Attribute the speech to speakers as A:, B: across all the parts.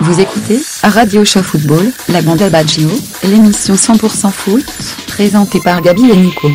A: Vous écoutez Radio Show Football, la bande à Baggio, l'émission 100% foot, présentée par Gabi et Nico.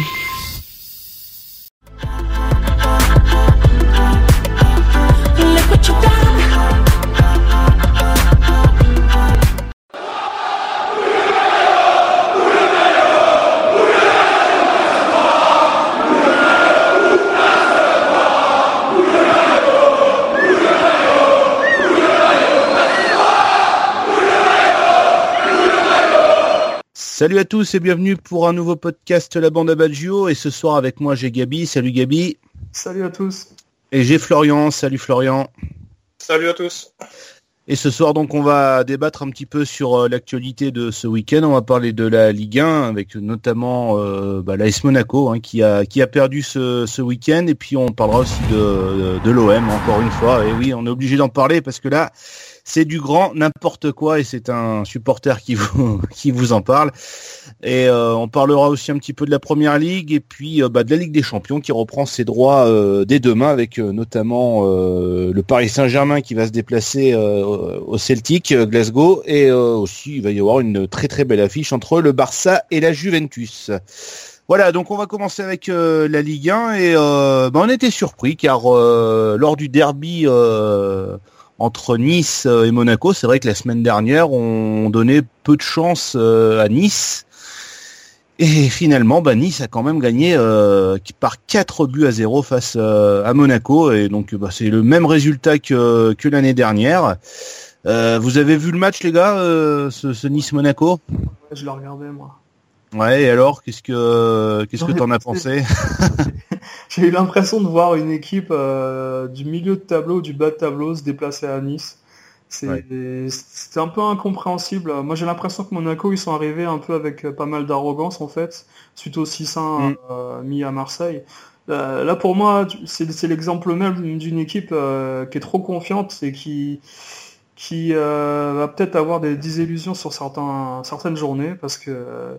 B: Salut à tous et bienvenue pour un nouveau podcast La Bande à Baggio. Et ce soir avec moi j'ai Gabi. Salut Gabi.
C: Salut à tous.
B: Et j'ai Florian. Salut Florian.
D: Salut à tous.
B: Et ce soir donc on va débattre un petit peu sur euh, l'actualité de ce week-end. On va parler de la Ligue 1 avec notamment euh, bah, l'AS Monaco hein, qui, a, qui a perdu ce, ce week-end. Et puis on parlera aussi de, de l'OM encore une fois. Et oui on est obligé d'en parler parce que là c'est du grand n'importe quoi et c'est un supporter qui vous qui vous en parle. Et euh, on parlera aussi un petit peu de la première ligue et puis euh, bah, de la Ligue des Champions qui reprend ses droits euh, dès demain avec notamment le Paris Saint-Germain qui va se déplacer au Celtic Glasgow et aussi il va y avoir une très très belle affiche entre le Barça et la Juventus. Voilà, donc on va commencer avec la Ligue 1 et bah, on était surpris car lors du derby entre Nice euh, et Monaco. C'est vrai que la semaine dernière, on donnait peu de chance euh, à Nice. Et finalement, bah, Nice a quand même gagné euh, par 4 buts à 0 face à Monaco. Et donc, bah, c'est le même résultat que, que l'année dernière. vous avez vu le match, les gars, ce, Nice-Monaco?
C: Je l'ai regardé, moi.
B: Ouais, et alors, qu'est-ce que qu'est-ce que t'en as pensé?
C: J'ai eu l'impression de voir une équipe euh, du milieu de tableau, du bas de tableau se déplacer à Nice. C'est un peu incompréhensible. Moi, j'ai l'impression que Monaco, ils sont arrivés un peu avec pas mal d'arrogance, en fait, suite au 600 mm. euh, mis à Marseille. Euh, là, pour moi, c'est l'exemple même d'une équipe qui est trop confiante et qui, qui va peut-être avoir des désillusions sur certains, certaines journées, parce que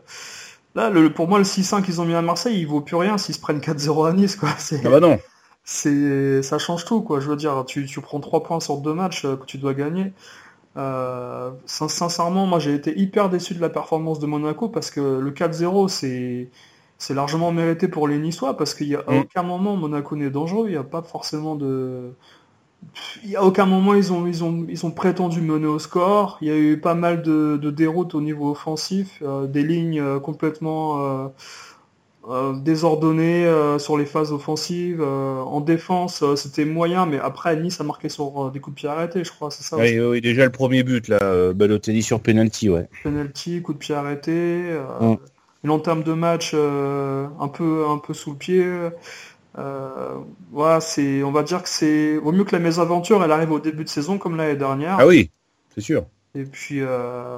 C: Là, le, pour moi, le 6-5 qu'ils ont mis à Marseille, il vaut plus rien s'ils se prennent 4-0 à Nice, quoi.
B: Ah bah non.
C: C'est, ça change tout, quoi. Je veux dire, tu, tu prends 3 points sur deux matchs euh, que tu dois gagner. Euh, sincèrement, moi, j'ai été hyper déçu de la performance de Monaco parce que le 4-0, c'est, c'est largement mérité pour les Niçois parce qu'il y a mm. aucun moment Monaco n'est dangereux. Il n'y a pas forcément de, il n'y a aucun moment ils ont, ils, ont, ils ont prétendu mener au score. Il y a eu pas mal de, de déroutes au niveau offensif, euh, des lignes euh, complètement euh, désordonnées sur les phases offensives. en défense, c'était moyen, mais après Nice a marqué sur des coups de pied arrêtés, je crois, c'est ça
B: oui, oui, déjà le premier but, là, Balotelli sur penalty, ouais.
C: Penalty, coup de pied arrêté. Mm. Une entame de match un peu un peu sous le pied. Euh, voilà, c'est, on va dire que c'est vaut mieux que la mésaventure, elle arrive au début de saison comme l'année dernière.
B: Ah oui, c'est sûr.
C: Et puis euh,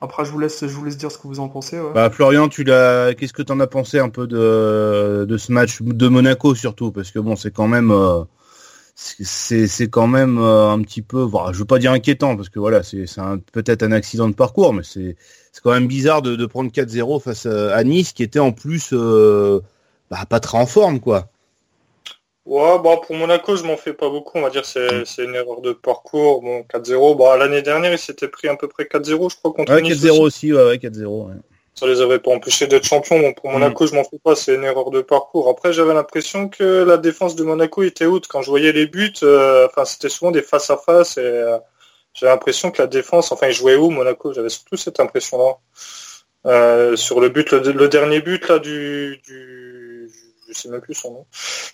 C: après, je vous laisse, je vous laisse dire ce que vous en pensez.
B: Bah, Florian, tu l'as, qu'est-ce que tu en as pensé un peu de, de ce match de Monaco surtout, parce que bon, c'est quand même, euh, c'est, c'est quand même euh, un petit peu, voilà, je veux pas dire inquiétant, parce que voilà, c'est, c'est peut-être un accident de parcours, mais c'est, c'est quand même bizarre de, de prendre 4-0 face à, Nice, qui était en plus bah, pas très en forme, quoi.
D: Ouais, bah, pour Monaco, je m'en fais pas beaucoup. On va dire c'est c'est une erreur de parcours. Bon, 4-0. Bah, l'année dernière, ils s'étaient pris à peu près 4-0, je crois, contre
B: ouais, 4-0 aussi. ouais, 4-0.
D: Ça les avait pas empêchés d'être champions. Bon, pour Monaco, mm. je m'en fais pas. C'est une erreur de parcours. Après, j'avais l'impression que la défense de Monaco était haute. Quand je voyais les buts, euh, enfin, c'était souvent des face à face et euh, j'avais l'impression que la défense, enfin, ils jouaient où Monaco? J'avais surtout cette impression-là. Euh, sur le but, le, dernier but là du, sais même plus son nom.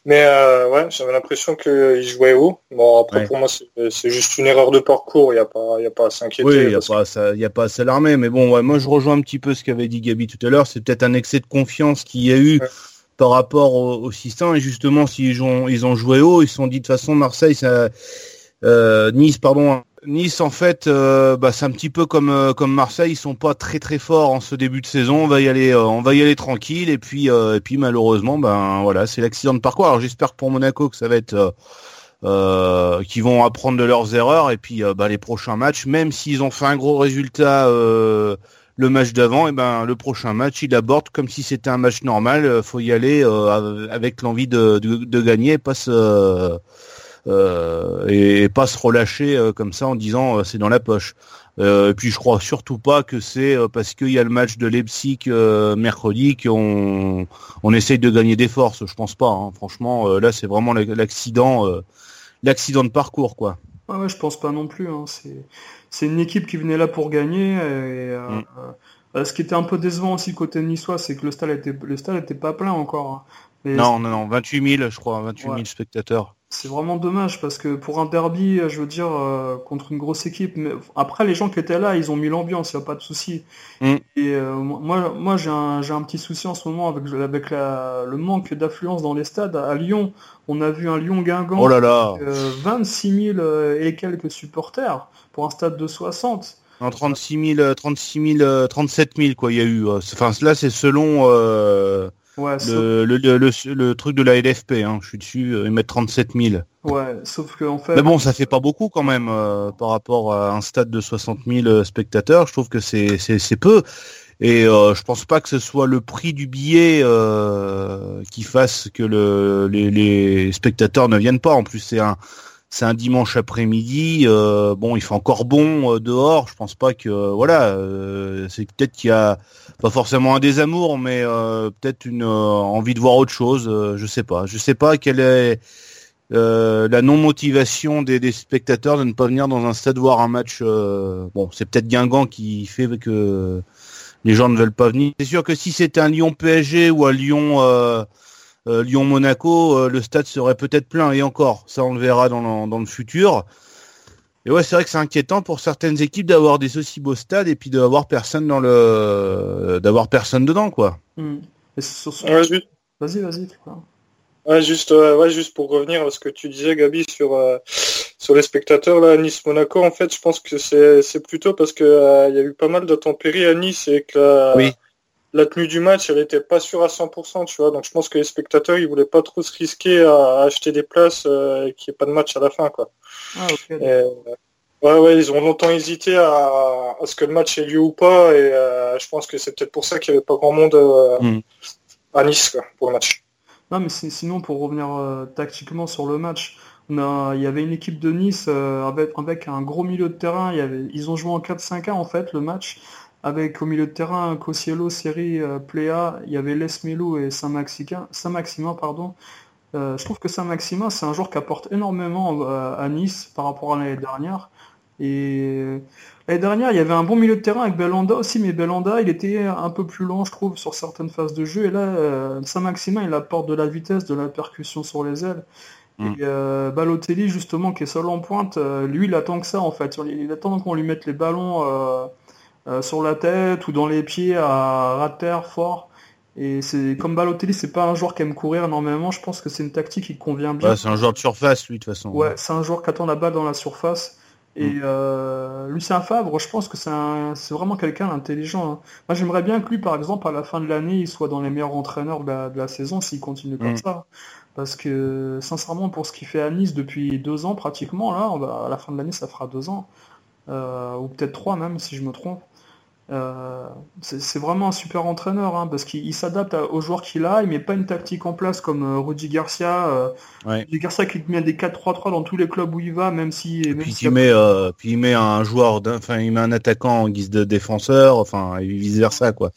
D: Mais euh, ouais, j'avais l'impression qu'il jouait haut. Bon, après, pour moi, c'est juste une erreur de parcours. Il n'y a, pas, y a pas à s'inquiéter.
B: Oui, il n'y a, pas a pas à s'alarmer. Mais bon, ouais, moi, je rejoins un petit peu ce qu'avait dit Gabi tout à l'heure. C'est peut-être un excès de confiance qu'il y a eu par rapport au, au Et justement, s'ils ont, ils ont joué haut, ils se sont dit de toute façon, Marseille, ça, euh, Nice, pardon, Nice, en fait, euh, bah, c'est un petit peu comme euh, comme Marseille, ils sont pas très très forts en ce début de saison. On va y aller, euh, on va y aller tranquille. Et puis et puis malheureusement, ben voilà, c'est l'accident de parcours. Alors j'espère pour Monaco que ça va être qu'ils vont apprendre de leurs erreurs. Et puis bah, les prochains matchs, même s'ils ont fait un gros résultat le match d'avant, et ben le prochain match, ils abordent comme si c'était un match normal. faut y aller avec l'envie de, de, de, gagner, pas se et, pas se relâcher comme ça en disant c'est dans la poche. et puis je crois surtout pas que c'est parce qu'il y a le match de Leipzig mercredi qu'on on essaye de gagner des forces. Je pense pas. Hein. Franchement, là c'est vraiment l'accident, l'accident de parcours quoi.
C: Ah ouais, je pense pas non plus. Hein. C'est une équipe qui venait là pour gagner. Et, euh, mm. euh, ce qui était un peu décevant aussi côté niçois, c'est que le stade était le stade était pas plein encore.
B: Hein. non, non, non, 28 000, je crois, 28 000 spectateurs.
C: C'est vraiment dommage parce que pour un derby, je veux dire, euh, contre une grosse équipe, mais après les gens qui étaient là, ils ont mis l'ambiance, il n'y a pas de souci. Mm. Et euh, moi, moi j'ai un, un, petit souci en ce moment avec, avec la, le manque d'affluence dans les stades. À Lyon, on a vu un Lyon-Guingamp,
B: oh là là.
C: 26 000 et quelques supporters pour un stade de 60.
B: En 36 000, 36 000, 37 000 quoi, il y a eu. Euh, enfin, là, c'est selon le, le, truc de la LFP, hein, je suis dessus, ils mettent 37 000.
C: Ouais, sauf que en fait.
B: Mais bon, ça fait pas beaucoup quand même euh, par rapport à un stade de 60 000 euh, spectateurs. Je trouve que c'est c'est peu. Et euh, je pense pas que ce soit le prix du billet euh, qui fasse que le, les, les, spectateurs ne viennent pas. En plus, c'est un c'est un dimanche après-midi. Euh, bon, il fait encore bon euh, dehors. Je pense pas que voilà. Euh, c'est peut-être qu'il y a pas forcément un désamour, mais peut-être une envie de voir autre chose. je sais pas. Je sais pas quelle est la non motivation des, spectateurs de ne pas venir dans un stade voir un match. bon, c'est peut-être Guingamp qui fait que les gens ne veulent pas venir. C'est sûr que si c'était un Lyon PSG ou un Lyon euh, Lyon-Monaco, euh, le stade serait peut-être plein et encore, ça on le verra dans le, futur. Et ouais, c'est vrai que c'est inquiétant pour certaines équipes d'avoir des aussi beaux stades et puis d'avoir personne dans le, d'avoir personne dedans, quoi.
C: Hmm. Vas-y, vas-y.
D: Ouais, juste, euh, ouais, juste pour revenir à ce que tu disais, Gabi, sur sur les spectateurs là, Nice Monaco. En fait, je pense que c'est plutôt parce que il y a eu pas mal d'intempéries à Nice et que oui la tenue du match, elle était pas sûre à 100%, tu vois. Donc je pense que les spectateurs, ils voulaient pas trop se risquer à, acheter des places euh, et qu'il n'y ait pas de match à la fin, quoi. Ah, euh, ouais, ouais, ils ont longtemps hésité à, ce que le match ait lieu ou pas, et euh, je pense que c'est peut-être pour ça qu'il n'y avait pas grand monde hmm. à Nice, quoi, pour le match.
C: Non, mais sinon, pour revenir tactiquement sur le match, il y avait une équipe de Nice avec, avec, un gros milieu de terrain. Il y avait, ils ont joué en 4-5-1 en fait le match avec au milieu de terrain Cosiello, Seri, euh, Pléa, il y avait Les Melou et Saint-Maximin. Saint pardon. Euh, je trouve que Saint-Maximin, c'est un joueur qui apporte énormément euh, à Nice par rapport à l'année dernière. Et l'année dernière, il y avait un bon milieu de terrain avec Belanda aussi, mais Belanda, il était un peu plus lent, je trouve, sur certaines phases de jeu. Et là, Saint-Maximin, il apporte de la vitesse, de la percussion sur les ailes. Mm. Et Balotelli, justement, qui est seul en pointe, lui, il attend que ça, en fait. Il attend qu'on lui mette les ballons euh, sur la tête ou dans les pieds à ras terre fort. Et c'est comme Balotelli, c'est pas un joueur qui aime courir énormément. Je pense que c'est une tactique qui convient bien.
B: c'est un joueur de surface, lui, de toute façon.
C: Ouais, c'est un joueur qui attend la balle dans la surface. Et mm. euh, Lucien Favre, je pense que c'est vraiment quelqu'un d'intelligent. Hein. Moi, j'aimerais bien que lui, par exemple, à la fin de l'année, il soit dans les meilleurs entraîneurs de la, saison s'il continue comme mm. ça. Parce que, sincèrement, pour ce qu'il fait à Nice depuis deux ans, pratiquement, là, à la fin de l'année, ça fera deux ans. Euh, ou peut-être trois même, si je me trompe. Euh, c'est vraiment un super entraîneur hein, parce qu'il s'adapte aux joueurs qu'il a, il met pas une tactique en place comme euh, Rudy Garcia. Euh, Rudy Garcia qui met des 4-3-3 dans tous les clubs où il va, même si.
B: puis, il met, puis il met un joueur, enfin il met un attaquant en guise de défenseur, enfin et vice versa quoi.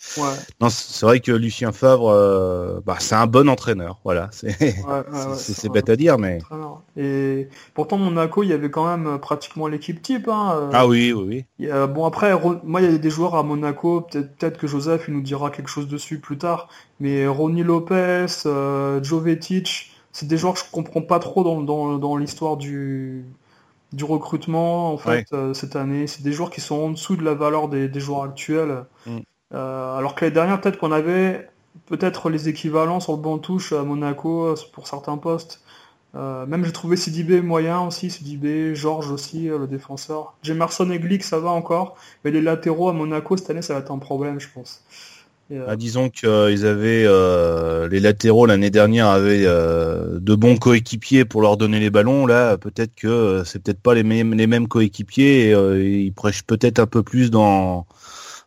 B: Non, c'est vrai que Lucien Favre, bah, c'est un bon entraîneur, voilà. C'est bête à dire, mais.
C: Et pourtant Monaco, il y avait quand même pratiquement l'équipe type. Hein,
B: ah oui, oui,
C: oui. bon après, moi il y a des joueurs à Monaco, peut-être que Joseph il nous dira quelque chose dessus plus tard, mais Ronnie Lopez, euh, Jovetic, c'est des joueurs que je comprends pas trop dans, l'histoire du, du recrutement en fait euh, cette année. C'est des joueurs qui sont en dessous de la valeur des, joueurs actuels. Mm. Euh, alors que l'année dernière, peut-être qu'on avait peut-être les équivalents sur le banc touche à Monaco pour certains postes. Euh, même j'ai trouvé Sidibé moyen aussi, Sidibé, Georges aussi, euh, le défenseur. Jemerson et Glick, ça va encore, mais les latéraux à Monaco cette année, ça va être un problème, je pense.
B: Euh, ah, disons qu'ils avaient les latéraux l'année dernière avaient de bons coéquipiers pour leur donner les ballons. Là, peut-être que c'est peut-être pas les mêmes les mêmes coéquipiers. Et, ils prêchent peut-être un peu plus dans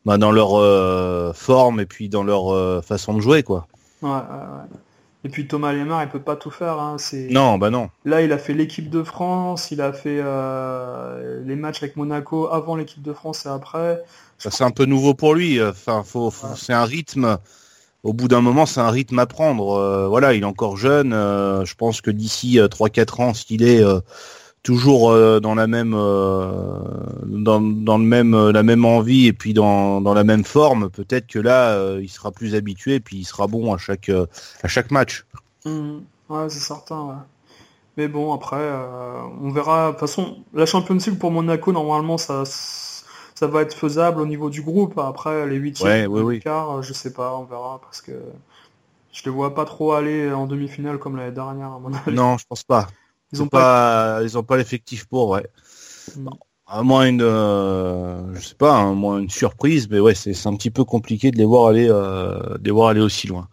B: bah, dans leur forme et puis dans leur façon de jouer, quoi.
C: Ouais, ouais, Et puis Thomas Lemar, il peut pas tout faire. Hein. C'est...
B: Non, bah non.
C: Là, il a fait l'équipe de France, il a fait euh, les matchs avec Monaco avant l'équipe de France et après.
B: Ça, c'est un peu nouveau pour lui. Enfin, faut, faut- c'est un rythme. Au bout d'un moment, c'est un rythme à prendre. Euh, voilà, il est encore jeune. euh, je pense que d'ici euh, 3-4 ans, s'il est euh, toujours euh, dans la même, euh, dans, dans le même, euh, la même envie et puis dans, dans la même forme, peut-être que là, euh, il sera plus habitué et puis il sera bon à chaque, à chaque match.
C: Mhm. Ouais, c'est certain. ouais. Mais bon, après, on verra. De toute façon, la Champions League pour Monaco, normalement, ça, ça va être faisable au niveau du groupe. Après, les huitièmes,
B: Ouais, oui, oui.
C: quarts, euh, je sais pas, on verra parce que je les vois pas trop aller en demi-finale comme l'année dernière. À mon avis.
B: Non, je pense pas.
C: Ils ont pas.
B: pas, ils ont pas l'effectif pour, ouais. À moins une, euh, je sais pas, à moins une surprise, mais ouais, c'est c'est un petit peu compliqué de les voir aller, euh, de les voir aller aussi loin.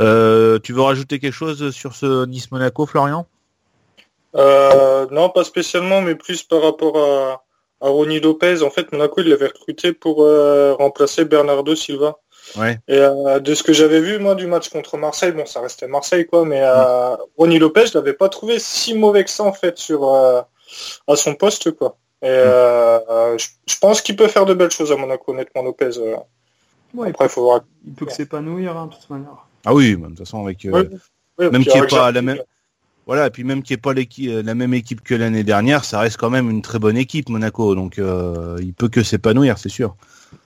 B: Euh, tu veux rajouter quelque chose sur ce Nice Monaco, Florian?
D: Euh, non, pas spécialement, mais plus par rapport à, à Ronny Lopez. En fait, Monaco, il l'avait recruté pour euh, remplacer Bernardo Silva.
B: Ouais.
D: Et euh, de ce que j'avais vu, moi, du match contre Marseille, bon, ça restait Marseille, quoi, mais euh, Ronny Lopez, je l'avais pas trouvé si mauvais que ça, en fait, sur euh, à son poste, quoi. Et euh, euh, je, je pense qu'il peut faire de belles choses à Monaco, honnêtement, Lopez. euh.
C: Ouais,
D: Après, il faut voir.
C: Il peut que s'épanouir, hein, de toute manière.
B: Ah oui, de toute façon avec, euh,
D: Ouais, ouais,
B: même qu'il n'y ait pas la même, voilà, et puis même qu'il n'y ait pas l'équipe, la même équipe que l'année dernière, ça reste quand même une très bonne équipe Monaco, donc euh, il peut que s'épanouir, c'est sûr.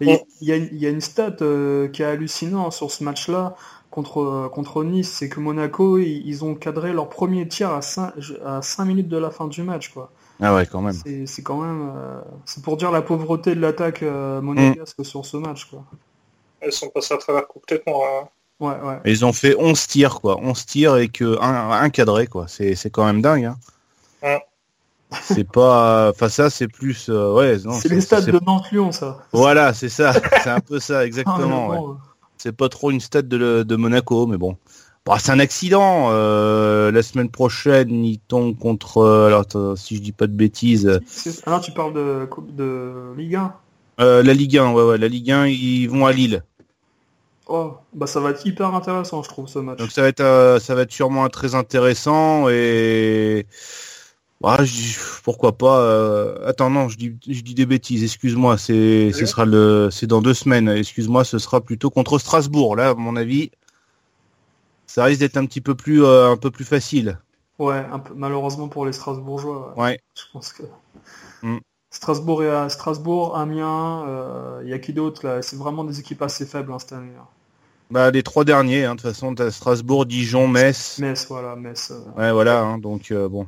C: Il y a- y, une- il y a une stat euh, qui est hallucinante sur ce match-là contre, euh, contre Nice, c'est que Monaco, ils, ils ont cadré leur premier tir à 5, à 5 minutes de la fin du match. quoi.
B: Ah ouais, quand même.
C: C'est quand même... euh, c'est pour dire la pauvreté de l'attaque euh, monégasque sur ce match. quoi.
D: Elles sont passées à travers complètement. hein.
C: Ouais, ouais.
B: Ils ont fait 11 tirs, quoi. 11 tirs et que un, un cadré, quoi. C'est, c'est quand même dingue, hein.
D: Ouais.
B: C'est pas, enfin ça, c'est plus, euh, ouais, non.
C: C'est les stades de Nantes-Lyon, ça.
B: Voilà, c'est ça. C'est un peu ça,
C: Ah,
B: exactement. ouais.
C: euh,
B: C'est pas trop une stade de, Monaco, mais bon. Bon, c'est un accident. euh, la semaine prochaine, ils tombent contre. euh, alors, si je dis pas de bêtises,
C: Alors tu parles de, coupe de Ligue 1
B: euh, la Ligue 1, ouais, ouais, la Ligue 1, ils vont à Lille.
C: Oh, bah ça va être hyper intéressant, je trouve, ce match.
B: Donc ça va être, ça va être sûrement très intéressant et Je dis, pourquoi pas. euh, Attends, non, je dis, je dis des bêtises. Excuse-moi, c'est, ce sera le, c'est dans deux semaines. Excuse-moi, ce sera plutôt contre Strasbourg. Là, à mon avis, ça risque d'être un petit peu plus, euh, un peu plus facile.
C: Ouais, un peu, malheureusement pour les Strasbourgeois. ouais.
B: Ouais.
C: Je pense que
B: Mm.
C: Strasbourg et à Strasbourg, Amiens, il y a qui d'autre là C'est vraiment des équipes assez faibles hein, cette année. hein.
B: Bah, les trois derniers, hein, de toute façon, t'as Strasbourg, Dijon, Metz.
C: Metz, voilà, Metz. euh,
B: Ouais, voilà. hein, donc euh, bon.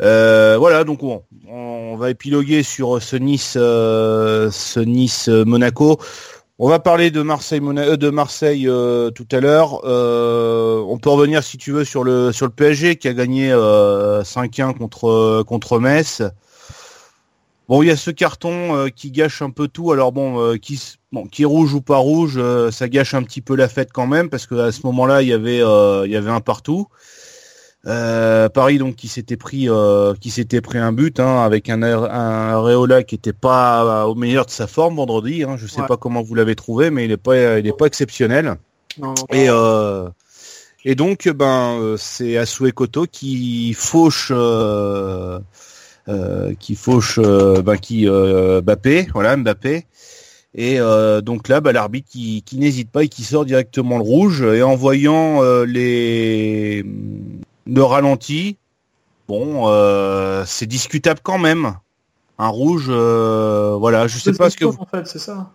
B: Euh, voilà, donc on va épiloguer sur ce Nice, euh, ce Nice euh, Monaco. On va parler de Marseille, euh, de Marseille euh, tout à l'heure. Euh, on peut revenir si tu veux sur le sur le PSG qui a gagné euh, 5-1 contre contre Metz. Bon, il y a ce carton euh, qui gâche un peu tout. Alors bon, euh, qui bon, qui est rouge ou pas rouge, euh, ça gâche un petit peu la fête quand même parce que à ce moment-là, il y avait euh, il y avait un partout. Euh, Paris donc qui s'était pris euh, qui s'était pris un but hein, avec un, un Areola qui était pas au meilleur de sa forme vendredi. Hein, je sais
C: Ouais.
B: pas comment vous l'avez trouvé, mais il est pas il est pas exceptionnel.
C: non, non,
B: Et euh, et donc ben euh, c'est Asue Koto qui fauche euh, euh, qui fauche euh, ben, qui euh, Mbappé, voilà Mbappé. Et euh, donc là, bah, l'arbitre qui, qui n'hésite pas et qui sort directement le rouge et en voyant euh, les le ralenti, bon, euh, c'est discutable quand même. Un rouge, euh, voilà, je sais pas ce que vous...
C: en fait, c'est ça.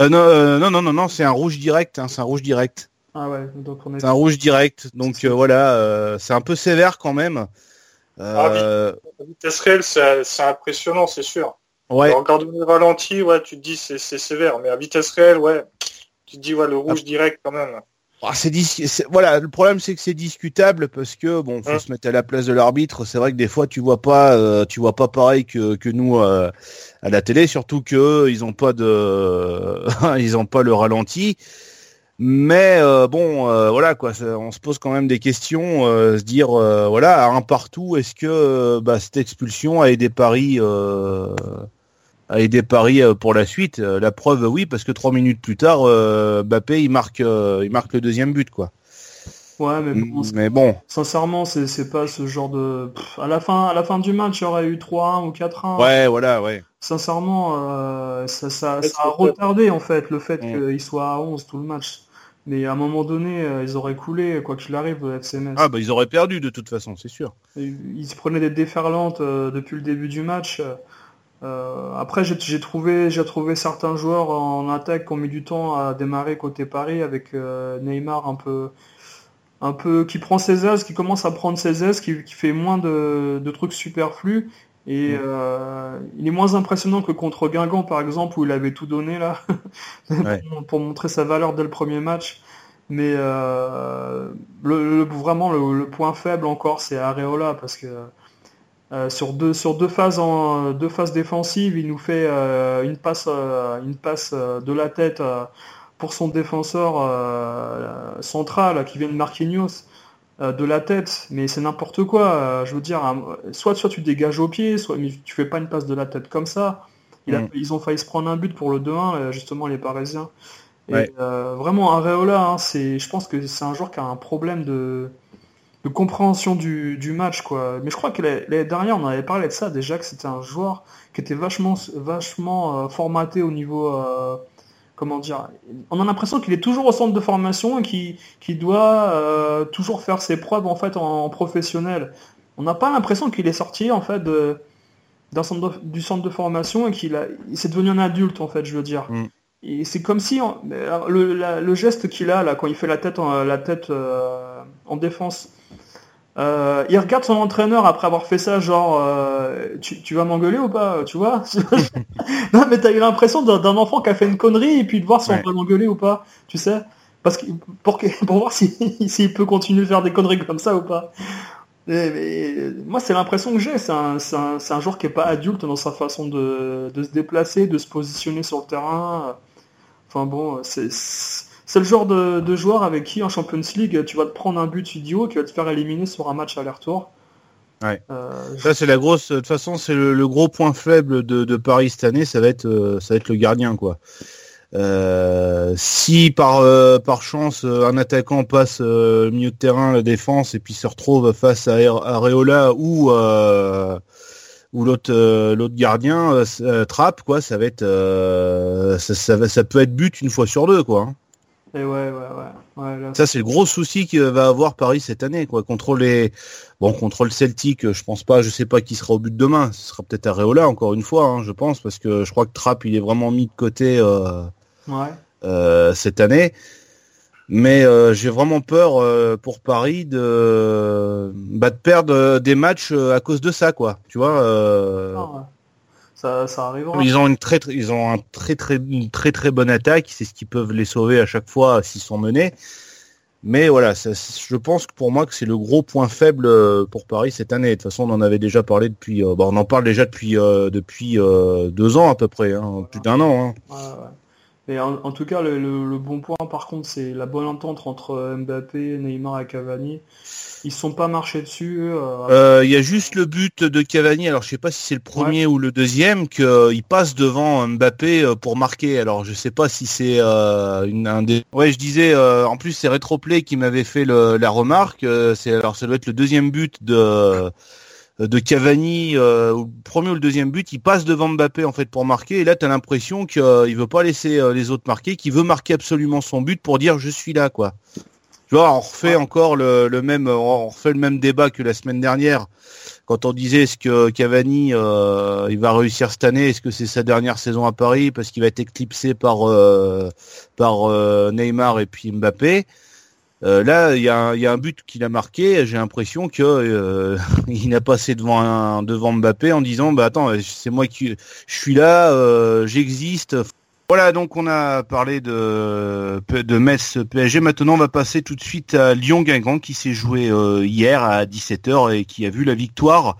B: Euh, non, euh, non, non, non, non, c'est un rouge direct, hein, c'est un rouge direct.
C: Ah ouais, donc on est.
B: C'est un rouge direct, donc euh, voilà, euh, c'est un peu sévère quand même. Euh,
D: La vitesse réelle, c'est impressionnant, c'est sûr.
B: ouais,
D: En regardant le ralenti, ouais, tu te dis c'est c'est sévère, mais à vitesse réelle, ouais, tu te dis ouais, le rouge direct quand même.
B: Ah, c'est dis- c'est- voilà, le problème c'est que c'est discutable parce que bon, faut
D: Hein.
B: se mettre à la place de l'arbitre. C'est vrai que des fois tu vois pas, euh, tu vois pas pareil que, que nous euh, à la télé, surtout que eux, ils ont pas de, ils ont pas le ralenti. Mais euh, bon, euh, voilà quoi, ça- on se pose quand même des questions, euh, se dire euh, voilà, à un partout, est-ce que euh, bah, cette expulsion a aidé Paris, a aidé Paris euh, pour la suite Euh, La preuve, oui, parce que trois minutes plus tard, euh, Mbappé il marque, euh, il marque le deuxième but quoi.
C: Ouais, mais bon,
B: mais bon.
C: sincèrement, c'est c'est pas ce genre de. Pff, à la fin, à la fin du match, il y aurait eu 3-1 ou 4-1.
B: Ouais, voilà, ouais.
C: Sincèrement, euh, ça, ça,
D: Ouais,
C: ça a retardé en fait le fait
B: Mm.
C: qu'il soit à 11 tout le match. Mais à un moment donné, euh, ils auraient coulé, quoi qu'il arrive, le FC Metz.
B: Ah bah ils auraient perdu de toute façon, c'est sûr.
C: Et Ils se prenaient des déferlantes euh, depuis le début du match. Euh, après, j'ai trouvé, j'ai trouvé certains joueurs en attaque qui ont mis du temps à démarrer côté Paris avec euh, Neymar un peu, un peu, qui prend ses aises, qui commence à prendre ses aises, qui, qui fait moins de, de trucs superflus. Et
B: Mm.
C: euh, il est moins impressionnant que contre Guingamp, par exemple, où il avait tout donné là
B: Ouais.
C: pour, pour montrer sa valeur dès le premier match. Mais euh, le, le- vraiment le, le point faible encore, c'est Areola parce que euh, sur deux sur deux phases en deux phases défensives, il nous fait euh, une passe euh, une passe euh, de la tête euh, pour son défenseur euh, central qui vient de Marquinhos de la tête, mais c'est n'importe quoi. je veux dire, soit soit tu dégages au pied, soit mais tu fais pas une passe de la tête comme ça. Il a-
B: Mm.
C: Ils ont failli se prendre un but pour le 2-1, euh, justement les Parisiens. Et
B: Ouais.
C: euh, vraiment, Areola, hein, c'est, je pense que c'est un joueur qui a un problème de, de compréhension du, du match, quoi. Mais je crois que l'année dernière, on avait parlé de ça déjà, que c'était un joueur qui était vachement, vachement euh, formaté au niveau, euh, comment dire, on a l'impression qu'il est toujours au centre de formation et qu'il qu'il doit euh, toujours faire ses preuves en fait en, en professionnel. On n'a pas l'impression qu'il est sorti en fait de, centre de- du centre de formation et qu'il a, s'est devenu un adulte en fait, je veux dire.
B: Mm.
C: Et c'est comme si le, la- le geste qu'il a là quand il fait la tête en, la tête en défense. Euh, il regarde son entraîneur après avoir fait ça, genre euh, tu, tu vas m'engueuler ou pas, tu vois Non mais t'as eu l'impression d'un enfant qui a fait une connerie et puis de voir si
B: Ouais.
C: on va l'engueuler ou pas, tu sais Parce que pour, pour voir si- s'il peut continuer de faire des conneries comme ça ou pas. Mais, moi, c'est l'impression que j'ai. C'est un, un, un joueur qui est pas adulte dans sa façon de, de se déplacer, de se positionner sur le terrain. Enfin bon, c'est c'est le genre de, de joueur avec qui en Champions League, tu vas te prendre un but idiot qui va te faire éliminer sur un match aller-retour.
B: Ouais.
C: Euh,
B: Ça c'est la grosse. De toute façon, c'est le, le gros point faible de, de Paris cette année. Ça va être, euh, ça va être le gardien, quoi. Euh, si par euh, par chance un attaquant passe milieu de terrain, la défense, et puis se retrouve face à Are- Areola ou ou l'autre l'autre gardien trappe, quoi, ça va être ça, ça, va- ça peut être but une fois sur deux, quoi.
C: Et ouais, ouais, ouais. ouais là,
B: Ça c'est le gros souci que va avoir Paris cette année quoi. Contre les bon contre le Celtic, je pense pas, je sais pas qui sera au but demain. Ce sera peut-être Areola encore une fois, hein, je pense, parce que je crois que Trapp il est vraiment mis de côté euh,
C: ouais.
B: euh, cette année. Mais euh, j'ai vraiment peur pour Paris de bah, de perdre des matchs à cause de ça quoi. Tu vois.
C: Ah, ouais. Ça, ça arrivera.
B: ils ont une très, très- ils ont un très très une très très bonne attaque, c'est ce qui peuvent les sauver à chaque fois s'ils sont menés. Mais voilà, ça, je pense que pour moi que c'est le gros point faible euh, pour Paris cette année. De toute façon, on en avait déjà parlé depuis, euh, bah, on en parle déjà depuis euh, depuis euh, deux ans à peu près, hein, plus d'un an. Hein.
C: Ouais, ouais. Mais en, en tout cas, le, le- le bon point, par contre, c'est la bonne entente entre Mbappé, Neymar et Cavani. Ils se sont pas marchés dessus. euh,
B: Euh, Il y a juste le but de Cavani. Alors je sais pas si c'est le premier ou le deuxième qu'il passe devant Mbappé euh, pour marquer. Alors je sais pas si c'est euh, une un des. Ouais, je disais. euh, en plus c'est Retroplay qui m'avait fait le- la remarque. euh, c'est alors ça doit être le deuxième but de de Cavani, euh, le premier ou le deuxième but, il passe devant Mbappé en fait pour marquer. Et là, tu as l'impression qu'il euh, veut pas laisser euh, les autres marquer, qu'il veut marquer absolument son but pour dire je suis là quoi. Tu vois, on refait encore le, le même, on refait le même débat que la semaine dernière quand on disait est-ce que Cavani euh, il va réussir cette année, est-ce que c'est sa dernière saison à Paris? Parce qu'il va être éclipsé par euh, par Neymar et puis Mbappé. Euh, là, il y, a un- but qu'il a marqué. J'ai l'impression que euh, il passé devant un, Mbappé en disant bah attends c'est moi qui suis là, euh, j'existe. Voilà donc on a parlé de de Metz PSG. Maintenant on va passer tout de suite à Lyon Guingamp qui s'est joué euh, hier à 17h et qui a vu la victoire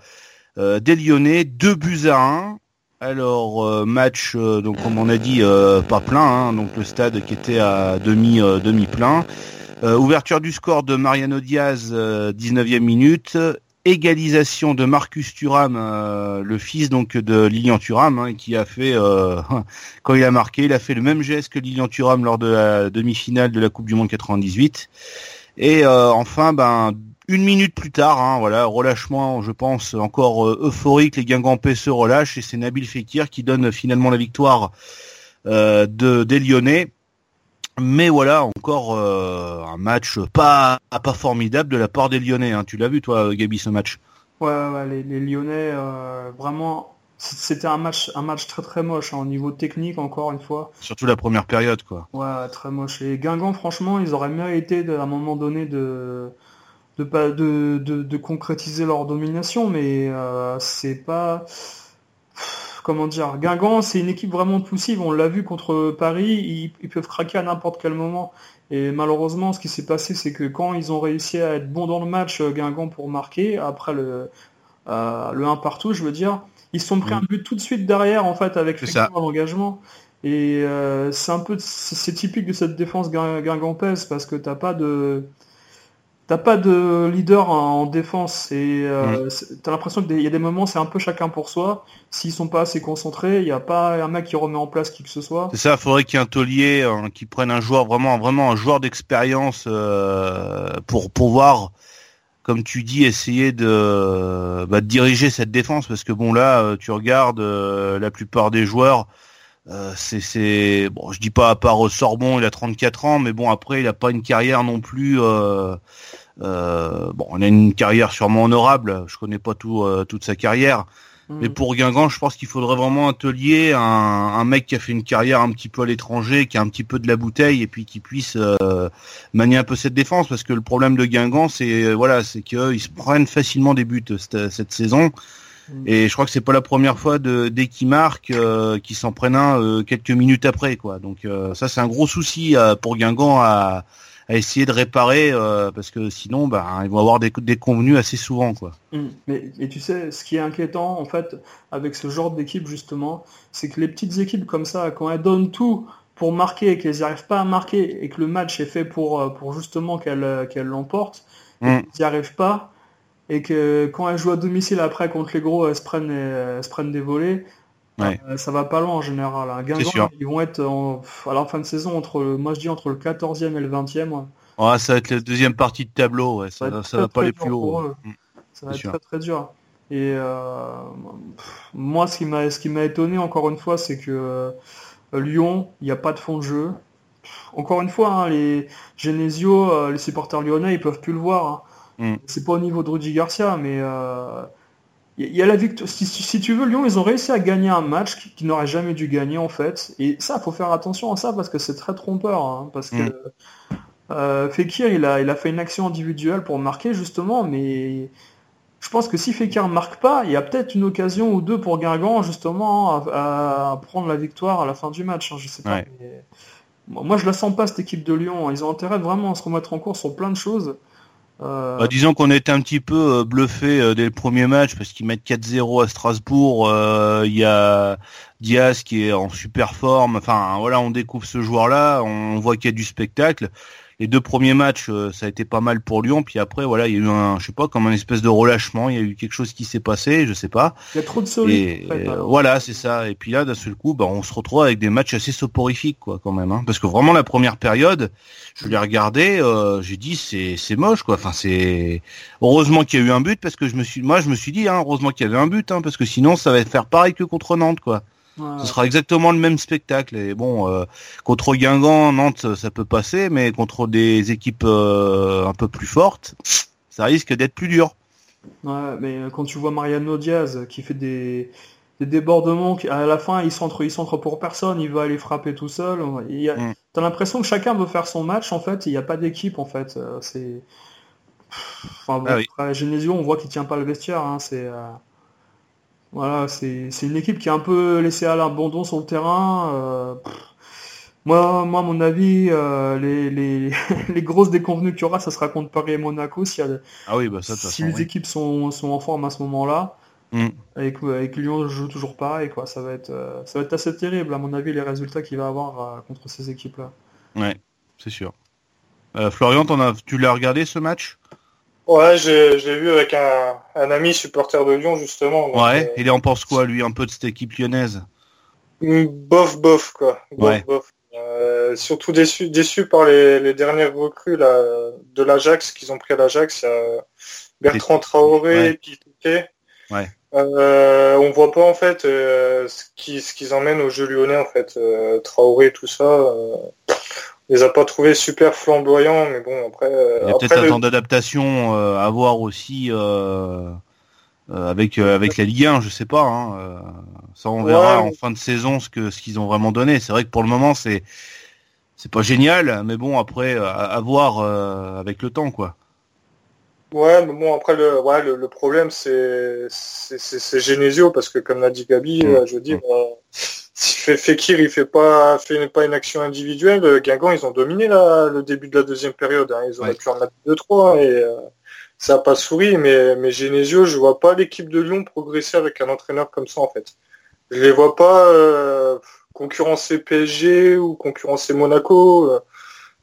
B: des Lyonnais 2 buts à 1. Alors match donc comme on a dit pas plein hein, donc le stade qui était à demi demi plein. Euh, ouverture du score de Mariano Diaz, euh, 19e minute. Égalisation de Marcus Thuram, euh, le fils donc de Lilian Thuram, hein, qui a fait euh, quand il a marqué, il a fait le même geste que Lilian Thuram lors de la demi-finale de la Coupe du Monde 98. Et enfin, ben une minute plus tard, hein, voilà, relâchement, je pense, encore euphorique, les Guingampais se relâchent et c'est Nabil Fekir qui donne finalement la victoire de, des Lyonnais. Mais voilà, encore un match pas pas formidable de la part des Lyonnais. Hein. Tu l'as vu toi, Gabi, ce match?
C: Ouais, ouais les, les, Lyonnais, vraiment c'était un match, un match très très moche hein, au niveau technique encore une fois.
B: Surtout la première période quoi.
C: Ouais, très moche. Et Guingamp, franchement, ils auraient mieux été à un moment donné de de, de, de, de concrétiser leur domination, mais euh, c'est pas comment dire. Guingamp, c'est une équipe vraiment poussive. On l'a vu contre Paris, ils, peuvent craquer à n'importe quel moment. Et malheureusement, ce qui s'est passé, c'est que quand ils ont réussi à être bons dans le match, Guingamp pour marquer après le euh, le 1 partout, je veux dire ils se sont pris un but tout de suite derrière en fait avec l'engagement. Et euh, c'est un peu c'est typique de cette défense guingampèse parce que t'as pas de t'as pas de leader en défense et euh, mm. t'as l'impression qu'il y a des moments c'est un peu chacun pour soi. S'ils sont pas assez concentrés, il n'y a pas un mec qui remet en place qui que ce soit.
B: C'est ça, il faudrait qu'il y ait un taulier hein, qui prenne un joueur vraiment vraiment un joueur d'expérience euh, pour pouvoir comme tu dis, essayer de, bah, de, diriger cette défense parce que bon là, euh, tu regardes euh, la plupart des joueurs, euh, c'est, bon, je dis pas à part Sorbon, il a 34 ans, mais bon après il a pas une carrière non plus. Euh, bon, on a une carrière sûrement honorable. Je connais pas tout toute sa carrière, mais mm. pour Guingamp, je pense qu'il faudrait vraiment un taulier, un, un, mec qui a fait une carrière un petit peu à l'étranger, qui a un petit peu de la bouteille et puis qui puisse euh, manier un peu cette défense. Parce que le problème de Guingamp, c'est euh, voilà, c'est qu'ils se prennent facilement des buts cette, cette saison. Mm. Et je crois que c'est pas la première fois de, dès qu'ils marquent euh, qu'ils s'en prennent un quelques minutes après, quoi. Donc ça, c'est un gros souci pour Guingamp à à essayer de réparer euh, parce que sinon bah, ils vont avoir des, des convenus assez souvent quoi.
C: Mmh. Mais tu sais ce qui est inquiétant en fait avec ce genre d'équipe justement c'est que les petites équipes comme ça quand elles donnent tout pour marquer et qu'elles n'y arrivent pas à marquer et que le match est fait pour euh, pour justement qu'elles euh, qu'elles l'emportent mmh. elles n'y arrivent pas et que quand elles jouent à domicile après contre les gros elles se prennent elles se prennent des volets Ouais. Euh, ça va pas loin en général. Hein. Guingamp, ils vont être en, à la fin de saison entre le, moi je dis entre le 14e et le 20e.
B: Ouais. ça va être la deuxième partie de tableau. Ouais. Ça, ça, va, pas aller plus haut.
C: Mm. Ça va être très très dur. Et euh, moi, ce qui m'a ce qui m'a étonné encore une fois, c'est que euh, Lyon, il n'y a pas de fond de jeu. Encore une fois, hein, les Genesio, euh, les supporters lyonnais, ils peuvent plus le voir. Hein. Mm. C'est pas au niveau de Rudy Garcia, mais euh, il y a la victoire. Si, tu veux, Lyon, ils ont réussi à gagner un match qu'ils n'auraient jamais dû gagner en fait. Et ça, faut faire attention à ça parce que c'est très trompeur. Hein, parce que mm. euh, Fekir, il a, il a fait une action individuelle pour marquer justement, mais je pense que si Fekir ne marque pas, il y a peut-être une occasion ou deux pour Guingamp justement à, prendre la victoire à la fin du match. Hein, je sais pas. Moi, je la sens pas cette équipe de Lyon. Ils ont intérêt vraiment à se remettre en course sur plein de choses.
B: Euh... Bah, disons qu'on était un petit peu euh, bluffé euh, dès le premier match parce qu'ils mettent 4-0 à Strasbourg. Euh, il y a Diaz qui est en super forme. Enfin voilà, on découvre ce joueur-là, on voit qu'il y a du spectacle les deux premiers matchs, euh, ça a été pas mal pour Lyon. Puis après, voilà, il y a eu un, je sais pas, comme un espèce de relâchement. Il y a eu quelque chose qui s'est passé, je sais pas.
C: Il y a trop de solide.
B: voilà, c'est ça. Et puis là, d'un seul coup, bah, on se retrouve avec des matchs assez soporifiques, quoi, quand même. Hein. Parce que vraiment, la première période, je l'ai regardé, euh, j'ai dit, c'est, c'est moche, quoi. Enfin, c'est heureusement qu'il y a eu un but, parce que je me suis, moi, je me suis dit, hein, heureusement qu'il y avait un but, hein, parce que sinon, ça va faire pareil que contre Nantes, quoi. Ce sera exactement le même spectacle. Et bon, euh, contre Guingamp, Nantes, ça peut passer, mais contre des équipes euh, un peu plus fortes, ça risque d'être plus dur.
C: Ouais, mais quand tu vois Mariano Diaz qui fait des, des débordements, à la fin il centre, il centre pour personne, il va aller frapper tout seul. Il mm. T'as l'impression que chacun veut faire son match en fait. Il n'y a pas d'équipe en fait. Euh, c'est Enfin, bon, ah Genesio, on voit qu'il tient pas le vestiaire. Hein, c'est voilà, c'est une équipe qui est un peu laissée à l'abandon sur le terrain. Euh, moi, moi, à mon avis, euh, les, les, les, grosses déconvenues qu'il y aura, ça sera contre Paris et Monaco. Si,
B: ah oui, bah ça,
C: si les équipes sont, sont en forme à ce moment-là, mm. et, que, Lyon joue toujours pareil, quoi, ça va être, euh, ça va être assez terrible, à mon avis, les résultats qu'il va avoir contre ces équipes-là.
B: Ouais, c'est sûr. Florian, as, tu l'as regardé ce match?
D: Ouais, j'ai vu avec un, un, ami supporter de Lyon, justement.
B: ouais, euh, il en pense quoi, lui, un peu de cette équipe lyonnaise?
D: Bof, bof, quoi. Bof, bof. Euh, surtout déçu, déçu par les, dernières recrues là, de l'Ajax qu'ils ont pris à l'Ajax. Bertrand Traoré Piqué.
B: Ouais.
D: Euh, on voit pas en fait euh, ce qu'ils ce qu'ils emmènent au jeu lyonnais en fait. Euh, Traoré tout ça, euh, les a pas trouvés super flamboyants, mais bon après.
B: Il y a peut-être un temps d'adaptation à voir aussi avec avec la Ligue 1, je sais pas. Hein, ça on verra en fin de saison ce que ce qu'ils ont vraiment donné. C'est vrai que pour le moment c'est c'est pas génial, mais bon après à voir avec le temps quoi.
D: Ouais, mais bon, après, le, ouais, le, problème, c'est c'est Genesio, parce que comme l'a dit Gabi, mm. euh, je veux dire, euh, si Fekir, il fait pas, fait pas une action individuelle, euh, Guingamp, ils ont dominé là, le début de la deuxième période. Hein. Ils auraient pu en mettre 2-3 et ça n'a pas souri, mais, mais Genesio, je vois pas l'équipe de Lyon progresser avec un entraîneur comme ça, en fait. Je les vois pas concurrencer PSG ou concurrencer Monaco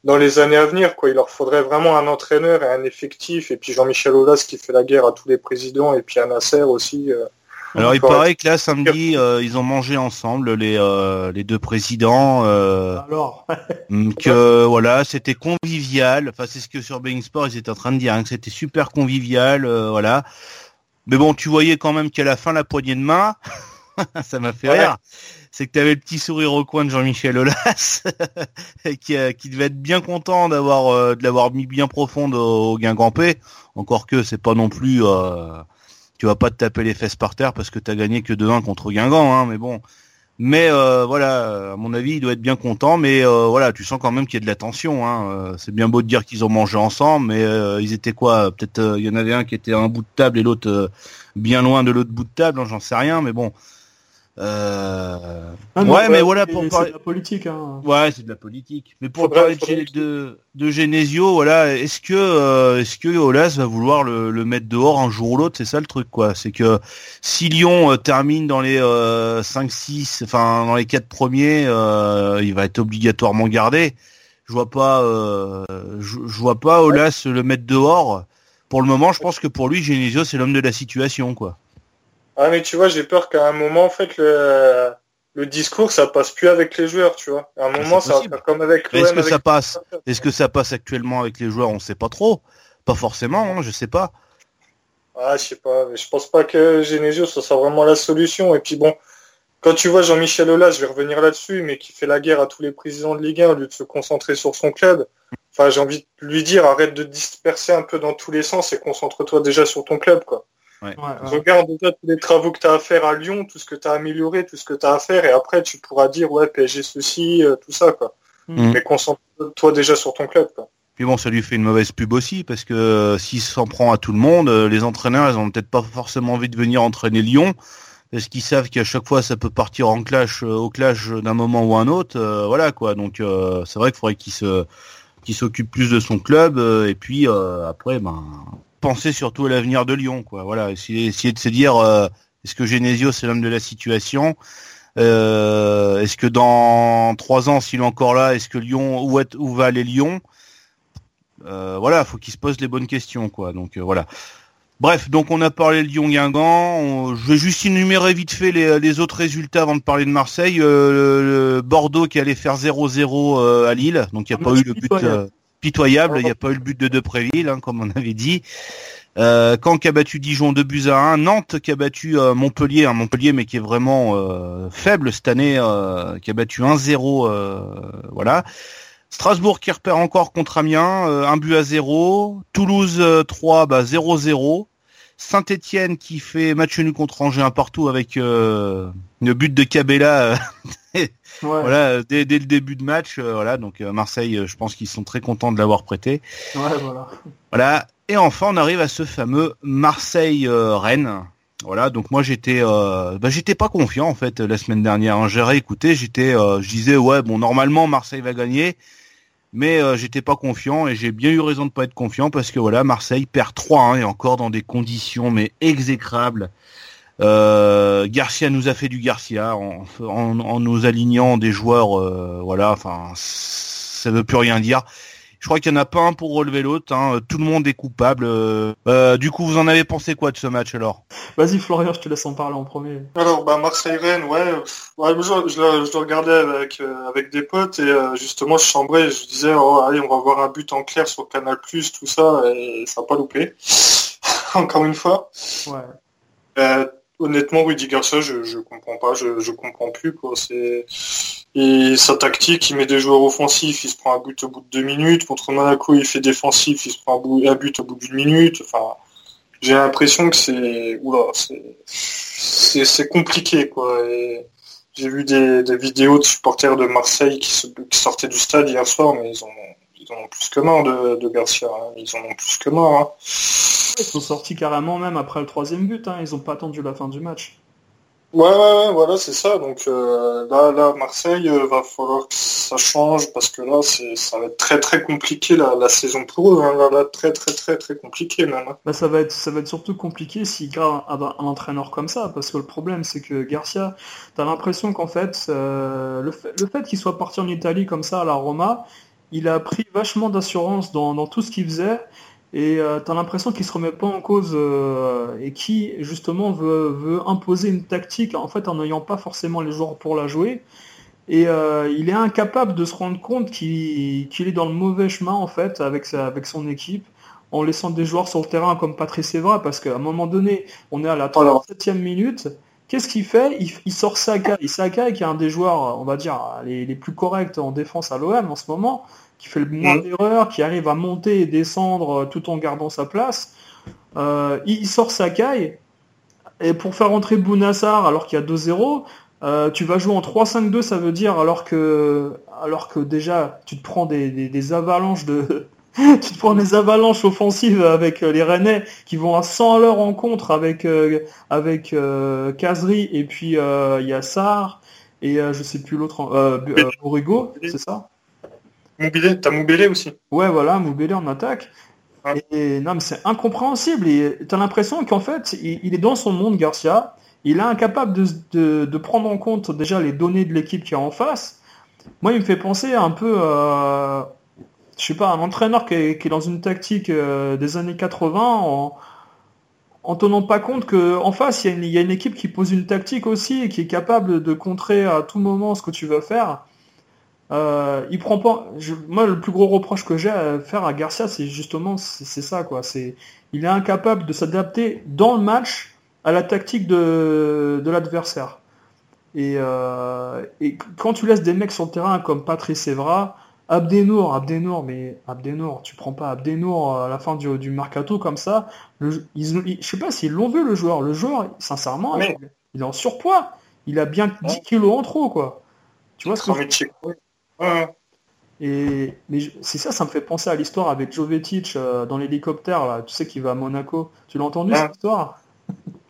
D: dans les années à venir. Quoi. Il leur faudrait vraiment un entraîneur et un effectif. Et puis Jean-Michel Aulas qui fait la guerre à tous les présidents et puis à Nasser aussi. Euh.
B: Alors il paraît que là samedi euh, ils ont mangé ensemble les euh, les deux présidents.
C: Alors
B: mm, que voilà c'était convivial. Enfin c'est ce que sur Being Sport ils étaient en train de dire hein, que c'était super convivial. voilà. Mais bon tu voyais quand même qu'à la fin la poignée de main. ça m'a fait rire c'est que tu avais le petit sourire au coin de Jean-Michel Aulas, qui, euh, qui devait être bien content d'avoir euh, de l'avoir mis bien profonde au, au Guingampé. Encore que c'est pas non plus, euh, tu vas pas te taper les fesses par terre parce que tu as gagné que 2-1 contre Guingamp, hein, mais bon. Mais voilà, à mon avis, il doit être bien content, mais voilà, tu sens quand même qu'il y a de la tension. Hein. c'est bien beau de dire qu'ils ont mangé ensemble, mais ils étaient quoi? Peut-être il y en avait un qui était à un bout de table et l'autre bien loin de l'autre bout de table, hein, j'en sais rien, mais bon. Euh... Ah ouais, mais voilà pour
C: parler. de la politique. Hein.
B: Ouais, c'est de la politique. Mais pour parler de, de, Genesio, voilà, est-ce que euh, est-ce que Olas va vouloir le, le, mettre dehors un jour ou l'autre? C'est ça le truc, quoi. C'est que si Lyon euh, termine dans les euh, 5-6, enfin dans les quatre premiers, euh, il va être obligatoirement gardé. Je vois pas, euh, je, je, vois pas Olas le mettre dehors. Pour le moment, je pense que pour lui, Genesio, c'est l'homme de la situation, quoi.
D: Ah mais tu vois, j'ai peur qu'à un moment, en fait, le, le discours, ça passe plus avec les joueurs, tu vois. À un moment, ça va faire comme avec
B: Est-ce que ça passe Est-ce que ça passe actuellement avec les joueurs? On sait pas trop. Pas forcément, hein, je sais pas.
D: Ah, je sais pas. Mais je pense pas que Genesio, ça soit vraiment la solution. Et puis bon, quand tu vois Jean-Michel Aulas, je vais revenir là-dessus, mais qui fait la guerre à tous les présidents de Ligue 1 au lieu de se concentrer sur son club. Enfin, j'ai envie de lui dire, arrête de disperser un peu dans tous les sens et concentre-toi déjà sur ton club, quoi. Regarde déjà tous les travaux que tu as à faire à Lyon, tout ce que tu as amélioré, tout ce que tu as à faire, et après tu pourras dire ouais PSG ceci, euh, tout ça quoi. Mm. Mais concentre-toi déjà sur ton club quoi.
B: Puis bon, ça lui fait une mauvaise pub aussi parce que euh, s'il s'en prend à tout le monde, euh, les entraîneurs, ils ont peut-être pas forcément envie de venir entraîner Lyon parce qu'ils savent qu'à chaque fois ça peut partir en clash, au clash d'un moment ou un autre, voilà quoi. Donc c'est vrai qu'il faudrait qu'il se qu'il s'occupe plus de son club et puis après ben penser surtout à l'avenir de Lyon, quoi. Voilà, essayer, de se dire euh, est-ce que Genesio c'est l'homme de la situation? Euh, Est-ce que dans trois ans, s'il est encore là, est-ce que Lyon où, est, où va aller Lyon? Euh, Voilà, faut qu'il se pose les bonnes questions, quoi. Donc voilà. Bref, donc on a parlé de Lyon-Guingamp. Je vais juste énumérer vite fait les, autres résultats avant de parler de Marseille. Bordeaux qui allait faire 0-0 à Lille, donc il n'y a pas eu le but pitoyable. Il n'y a pas eu le but de Depréville, hein, comme on avait dit. Euh, Caen qui a battu Dijon 2 buts à 1, Nantes qui a battu euh, Montpellier, Montpellier mais qui est vraiment euh, faible cette année, euh, qui a battu 1-0, voilà. Strasbourg qui repère encore contre Amiens, un but à 0. Toulouse 3, bah 0-0. Saint-Etienne qui fait match nul contre Angers un partout avec le but de Cabella voilà, dès, le début de match, euh, voilà. Donc euh, Marseille, euh, je pense qu'ils sont très contents de l'avoir prêté.
C: voilà.
B: Voilà. Et enfin, on arrive à ce fameux Marseille-Rennes. Voilà, donc moi j'étais, bah, j'étais pas confiant en fait la semaine dernière. Hein. J'ai réécouté, j'étais, je disais ouais bon normalement Marseille va gagner, mais j'étais pas confiant et j'ai bien eu raison de pas être confiant parce que voilà Marseille perd 3 et encore dans des conditions mais exécrables. Euh, Garcia nous a fait du Garcia en, en, nous alignant des joueurs, euh, voilà, enfin, ça veut plus rien dire. Je crois qu'il n'y en a pas un pour relever l'autre. Hein. Tout le monde est coupable. Euh, du coup, vous en avez pensé quoi de ce match alors?
C: Vas-y Florian, je te laisse en parler en premier.
D: Alors, bah, Marseille-Rennes, ouais, ouais je, je, le regardais avec, avec des potes et justement, je chambrais, je disais, oh, allez, on va voir un but en clair sur Canal+, tout ça, et ça n'a pas loupé. Encore une fois. Ouais honnêtement, Rudy Garcia, je, je comprends pas, je, je comprends plus quoi. C'est et sa tactique, il met des joueurs offensifs, il se prend un but au bout de deux minutes. Contre Monaco, il fait défensif, il se prend un but au bout d'une minute. Enfin, j'ai l'impression que c'est c'est compliqué quoi. j'ai vu des, vidéos de supporters de Marseille qui, sortaient du stade hier soir, mais ils ont ils en ont plus que marre de, Garcia. Hein. Ils en ont plus que marre. Hein.
C: Ils sont sortis carrément même après le troisième but. Hein. Ils n'ont pas attendu la fin du match.
D: Ouais, ouais, voilà, c'est ça. Donc euh, là, là, Marseille, euh, va falloir que ça change parce que là, c'est, ça va être très très compliqué la, saison pour eux. Hein. Là, très très très très compliqué même.
C: Bah, ça va être, ça va être surtout compliqué s'il garde un, un, entraîneur comme ça, parce que le problème, c'est que Garcia, t'as l'impression qu'en fait, euh, le fait, le fait qu'il soit parti en Italie comme ça à la Roma, il a pris vachement d'assurance dans, tout ce qu'il faisait. Et euh, tu as l'impression qu'il se remet pas en cause euh, et qui justement veut, imposer une tactique en fait en n'ayant pas forcément les joueurs pour la jouer. Et euh, il est incapable de se rendre compte qu'il est dans le mauvais chemin en fait avec, avec son équipe en laissant des joueurs sur le terrain comme Patrice Evra parce qu'à un moment donné on est à la 37e minute Qu'est-ce qu'il fait? Il, sort Sakai. Sakai, qui est un des joueurs, on va dire, les, plus corrects en défense à l'OM en ce moment, qui fait le moins d'erreurs, qui arrive à monter et descendre euh, tout en gardant sa place. Euh, il sort Sakai. Et pour faire rentrer Bounassar alors qu'il y a 2-0, euh, tu vas jouer en 3-5-2, ça veut dire alors que, alors que déjà tu te prends des avalanches de, tu te prends des avalanches offensives avec les Rennais qui vont à 100 à leur rencontre avec euh, avec euh, et puis il y a Sarr et je sais plus l'autre euh, c'est ça?
D: Moubélé, t'as Moubélé aussi.
C: Ouais voilà, Moubélé en attaque. Et non mais c'est incompréhensible et t'as l'impression qu'en fait il, est dans son monde Garcia, il est incapable de, de, prendre en compte déjà les données de l'équipe qui est en face. Moi il me fait penser un peu je sais pas, un entraîneur qui est, dans une tactique euh, des années 80 en, en tenant pas compte qu'en face, il y, a une, équipe qui pose une tactique aussi et qui est capable de contrer à tout moment ce que tu veux faire. Euh, il prend pas. moi, le plus gros reproche que j'ai à faire à Garcia, c'est justement c'est ça quoi. C'est il est incapable de s'adapter dans le match à la tactique de, de l'adversaire. Et, euh, et, quand tu laisses des mecs sur le terrain comme Patrice Evra, Abdenour, Abdenour, mais Abdenour, tu prends pas Abdenour à la fin du, du mercato comme ça. Le, ils, je sais pas s'ils l'ont vu le joueur. Le joueur, sincèrement, il, est en surpoids. Il a bien 10 kilos en trop, quoi. Tu vois ce que Et mais c'est ça, ça me fait penser à l'histoire avec Jovetic euh, dans l'hélicoptère là. Tu sais qu'il va à Monaco. Tu l'as entendu cette histoire?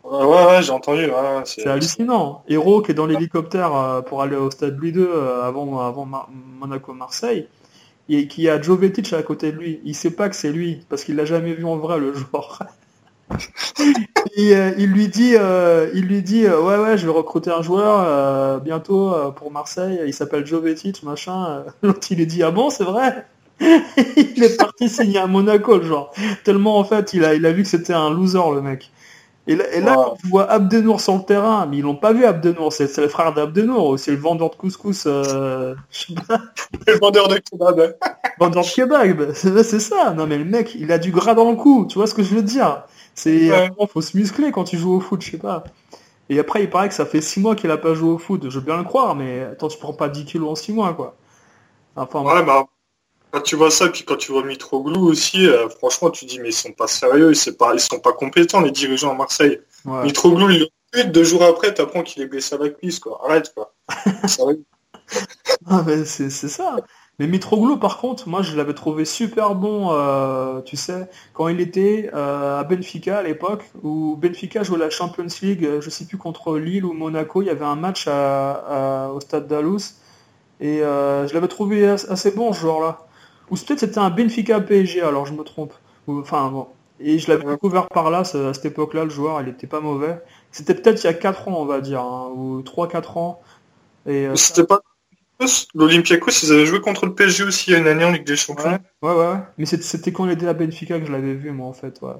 D: Ouais, ouais, j'ai entendu.
C: c'est hallucinant. Héros qui est dans l'hélicoptère euh, pour aller au stade Louis II euh, avant, avant Monaco-Marseille et qui a Jovetic à côté de lui. Il sait pas que c'est lui parce qu'il l'a jamais vu en vrai le joueur. Et, euh, il lui dit, il lui dit, ouais ouais, je vais recruter un joueur bientôt pour Marseille. Il s'appelle Jovetic, machin. L'autre il est dit, ah bon, c'est vrai? il est parti signer à Monaco, le genre. Tellement en fait, il a, il a vu que c'était un loser le mec. Et là, tu vois Abdenour sur le terrain, mais ils l'ont pas vu Abdenour, c'est le frère d'Abdenour, c'est le vendeur de couscous, euh, je sais pas.
D: Le vendeur de kebab.
C: vendeur de kebab, c'est ça. Non mais le mec, il a du gras dans le cou, tu vois ce que je veux dire? C'est ouais. faut se muscler quand tu joues au foot, je sais pas. Et après, il paraît que ça fait 6 mois qu'il a pas joué au foot. Je veux bien le croire, mais attends, tu prends pas 10 kilos en 6 mois, quoi.
D: Enfin, ouais, bah, quand tu vois ça, puis quand tu vois Mitroglou aussi, euh, franchement, tu dis mais ils sont pas sérieux, ils, pas, ils sont pas compétents les dirigeants à Marseille. Mitroglou, il le deux jours après, t'apprends qu'il est blessé à la cuisse, quoi. Arrête, quoi.
C: ah, mais c'est ça. Mais Mitroglou, par contre, moi, je l'avais trouvé super bon, euh, tu sais, quand il était euh, à Benfica à l'époque, où Benfica jouait la Champions League, je sais plus contre Lille ou Monaco, il y avait un match au stade d'Alous, et je l'avais trouvé assez bon, ce joueur-là. Ou peut-être c'était un Benfica PSG, alors je me trompe. Enfin bon. Et je l'avais découvert par là, à cette époque-là, le joueur, il était pas mauvais. C'était peut-être il y a 4 ans, on va dire, hein, ou 3-4 ans.
D: Euh, l'Olympiakos, ils avaient joué contre le PSG aussi il y a une année en Ligue des Champions.
C: Ouais, ouais, ouais. Mais c'était quand il était à Benfica que je l'avais vu, moi, en fait. Ouais.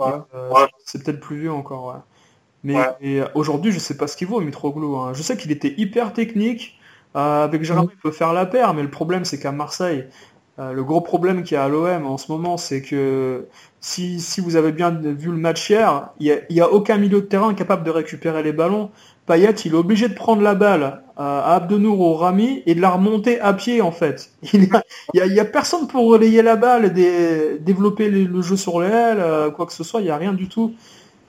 C: Euh, c'est peut-être plus vieux encore, ouais. Mais aujourd'hui, je sais pas ce qu'il vaut, Mitroglou. Hein. Je sais qu'il était hyper technique. Euh, avec Gérard, il peut faire la paire, mais le problème, c'est qu'à Marseille, euh, le gros problème qu'il y a à l'OM en ce moment, c'est que si, si, vous avez bien vu le match hier, il n'y a, a, aucun milieu de terrain capable de récupérer les ballons. Payet, il est obligé de prendre la balle à Abdenour ou Rami et de la remonter à pied en fait. Il n'y a, y a, personne pour relayer la balle, et développer le jeu sur les ailes, euh, quoi que ce soit, il n'y a rien du tout.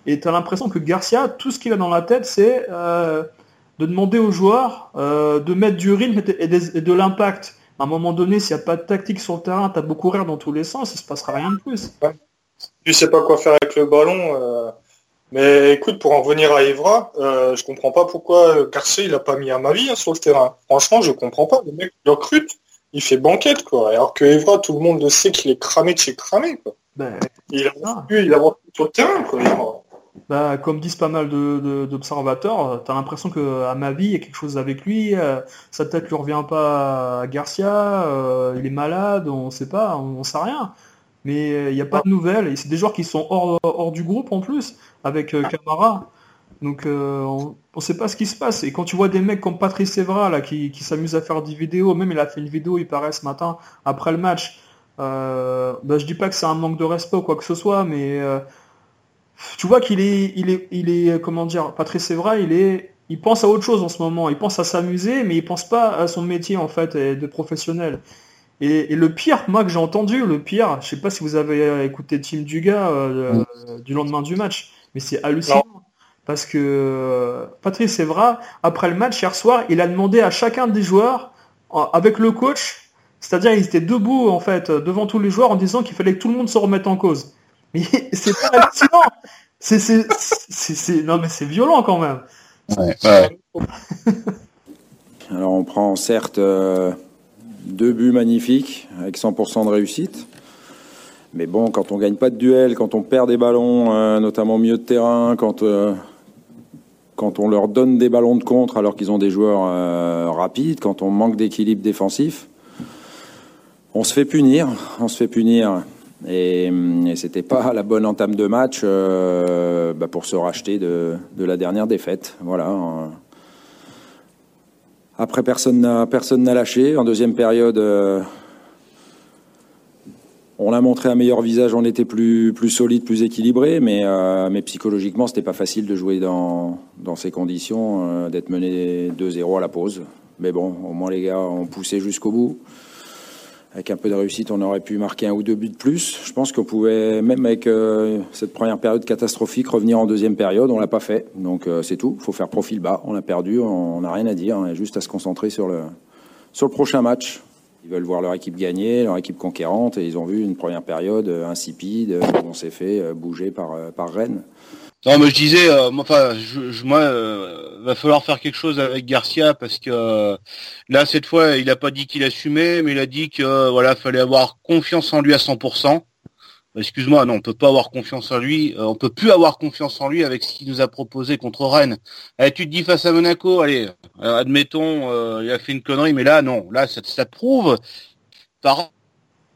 C: Et tu l'impression que Garcia, tout ce qu'il a dans la tête, c'est euh, de demander aux joueurs euh, de mettre du rythme et de, l'impact. À un moment donné, s'il n'y a pas de tactique sur le terrain, tu as beaucoup rire dans tous les sens, il se passera rien de plus.
D: Tu sais pas quoi faire avec le ballon. Mais écoute, pour en revenir à Evra, euh, je comprends pas pourquoi Garcia il a pas mis à ma vie hein, sur le terrain. Franchement, je comprends pas. Le mec il recrute, il fait banquette quoi. Alors que Evra, tout le monde le sait qu'il est cramé de chez cramé quoi. Ben, il a il a sur le terrain quoi.
C: Bah, comme disent pas mal d'observateurs, tu as l'impression que à ma vie, il y a quelque chose avec lui, euh, sa tête lui revient pas à Garcia, euh, il est malade, on sait pas, on, on sait rien mais euh, il n'y a pas de nouvelles. Et c'est des joueurs qui sont hors, hors du groupe en plus, avec euh, Camara. Donc euh, on ne sait pas ce qui se passe. Et quand tu vois des mecs comme Patrice Evra là, qui, qui s'amusent à faire des vidéos, même il a fait une vidéo, il paraît ce matin, après le match. Euh, bah, je dis pas que c'est un manque de respect ou quoi que ce soit, mais tu vois qu'il est, il est, il est, comment dire, Patrice Evra, il est, il pense à autre chose en ce moment. Il pense à s'amuser, mais il pense pas à son métier en fait de professionnel. Et, le pire, moi que j'ai entendu, le pire, je sais pas si vous avez écouté Tim Duga euh, du lendemain du match, mais c'est hallucinant. Parce que euh, Patrice Evra, après le match hier soir, il a demandé à chacun des joueurs, avec le coach, c'est-à-dire ils étaient debout en fait devant tous les joueurs en disant qu'il fallait que tout le monde se remette en cause. Mais c'est pas hallucinant. C'est, c'est, non mais c'est violent quand même.
E: Alors on prend certes euh, deux buts magnifiques avec 100% de réussite. Mais bon, quand on gagne pas de duel, quand on perd des ballons, euh, notamment au milieu de terrain, quand, euh, quand on leur donne des ballons de contre alors qu'ils ont des joueurs euh, rapides, quand on manque d'équilibre défensif, on se fait punir. Punir. Et, c'était pas la bonne entame de match bah, pour se racheter de, la dernière défaite. Voilà. Après, personne n'a personne n'a lâché. En deuxième période, euh, on a montré un meilleur visage. On était plus plus solide, plus équilibré, mais euh, mais psychologiquement, c'était pas facile de jouer dans dans ces conditions, euh, d'être mené 2-0 à la pause. Mais bon, au moins les gars ont poussé jusqu'au bout avec un peu de réussite, on aurait pu marquer un ou deux buts de plus. Je pense qu'on pouvait, même avec euh, cette première période catastrophique, revenir en deuxième période. On l'a pas fait, donc euh, c'est tout. Il faut faire profil bas. On a perdu, on n'a rien à dire. On a juste à se concentrer sur le sur le prochain match. Ils veulent voir leur équipe gagner, leur équipe conquérante, et ils ont vu une première période euh, insipide où on s'est fait bouger par par Rennes.
B: Non, mais je disais, euh, enfin, je, moi, euh, va falloir faire quelque chose avec Garcia parce que euh, là, cette fois, il a pas dit qu'il assumait, mais il a dit que voilà, fallait avoir confiance en lui à 100%. Excuse-moi, non, on peut pas avoir confiance en lui. on peut plus avoir confiance en lui avec ce qu'il nous a proposé contre Rennes. Eh, tu te dis face à Monaco, allez, admettons, il a fait une connerie, mais là, non, là, ça, ça prouve par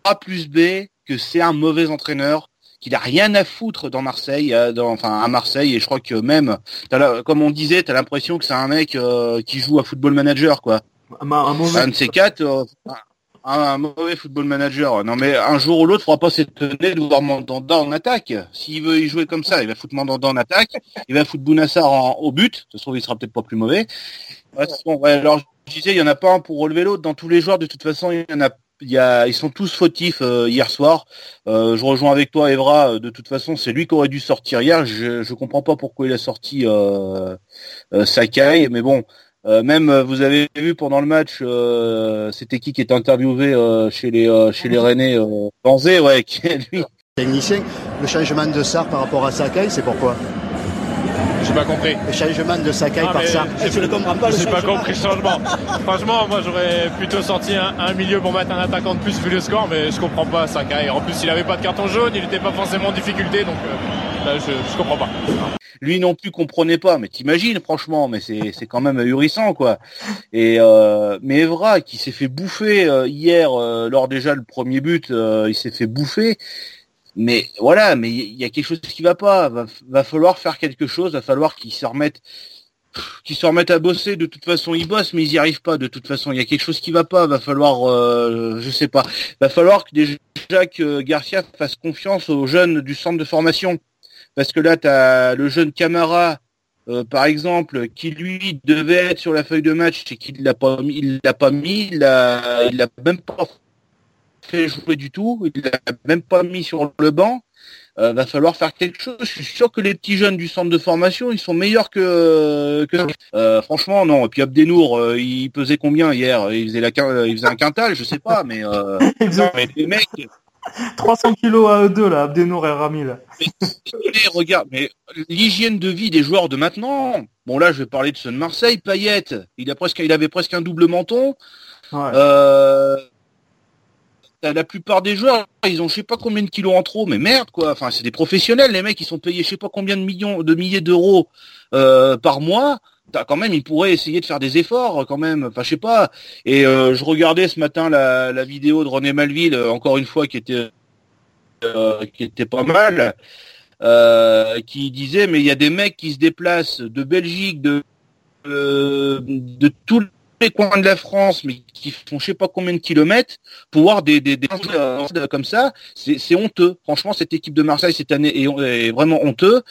B: A plus B que c'est un mauvais entraîneur qu'il a rien à foutre dans Marseille, euh, dans, enfin à Marseille, et je crois que même, comme on disait, t'as l'impression que c'est un mec euh, qui joue à Football Manager, quoi. Un, un, mauvais... un de ces quatre, euh, un, mauvais Football Manager. Non mais un jour ou l'autre, il faudra pas s'étonner de voir Mandanda en attaque. S'il veut y jouer comme ça, il va foutre Mandanda en attaque, il va foutre Bounassar au but. Ça se trouve, il sera peut-être pas plus mauvais. alors je disais, il y en a pas un pour relever l'autre. Dans tous les joueurs, de toute façon, il y en a y a, ils sont tous fautifs euh, hier soir. Euh, je rejoins avec toi, Evra. Euh, de toute façon, c'est lui qui aurait dû sortir hier. Je ne comprends pas pourquoi il a sorti euh, Sakai, mais bon. même vous avez vu pendant le match, c'était qui qui est interviewé chez les chez les Rennais Banzé, ouais, qui est lui.
F: Technicien, le changement de Sar par rapport à Sakai, c'est pourquoi? J'ai pas compris.
G: Le changement de Sakai
F: Ah,
G: par ça. ne comprends pas le
F: J'ai pas compris le changement. Franchement, moi j'aurais plutôt sorti un, un milieu pour mettre un attaquant de plus vu le score, mais je comprends pas Sakai. En plus, il avait pas de carton jaune, il était pas forcément en difficulté, donc euh, là, je, je comprends pas.
B: lui non plus comprenait pas, mais t'imagines franchement, mais c'est c'est quand même ahurissant quoi. Et euh, mais Evra qui s'est fait bouffer euh, hier euh, lors déjà le premier but, euh, il s'est fait bouffer. Mais voilà, mais il y a quelque chose qui va pas. Va, falloir faire quelque chose. Va falloir qu'ils se remettent, qu'ils se remettent à bosser. De toute façon, ils bossent, mais ils y arrivent pas. De toute façon, il y a quelque chose qui va pas. Va falloir, euh, je sais pas. Va falloir que déjà que Garcia fasse confiance aux jeunes du centre de formation parce que là, tu as le jeune Camara, euh, par exemple, qui lui devait être sur la feuille de match et qu'il l'a pas mis, il l'a pas mis, il il l'a même pas fait jouer du tout, il l'a même pas mis sur le banc. Euh, va falloir faire quelque chose. Je suis sûr que les petits jeunes du centre de formation, ils sont meilleurs que, que euh, franchement non. Et puis Abdenour, euh, il pesait combien hier? Il faisait la, il faisait un quintal, je sais pas, mais, euh, non, mais les mecs,
C: 300 kilos à eux deux, là, Abdenour et Rami, là.
B: Désolé, regarde, mais l'hygiène de vie des joueurs de maintenant. Bon là, je vais parler de ceux de Marseille. Payet, il a presque, il avait presque un double menton.
C: Ouais.
B: Euh, la plupart des joueurs, ils ont je sais pas combien de kilos en trop, mais merde quoi. Enfin, c'est des professionnels, les mecs, ils sont payés je sais pas combien de millions, de milliers d'euros euh, par mois. Quand même, ils pourraient essayer de faire des efforts quand même. Enfin, je sais pas. Et euh, je regardais ce matin la, la vidéo de René Malville, euh, encore une fois, qui était euh, qui était pas mal, euh, qui disait mais il y a des mecs qui se déplacent de Belgique, de euh, de tous les coins de la France, mais qui font je sais pas combien de kilomètres pour voir des des, des euh, comme ça, c'est honteux. Franchement, cette équipe de Marseille cette année est, vraiment honteux.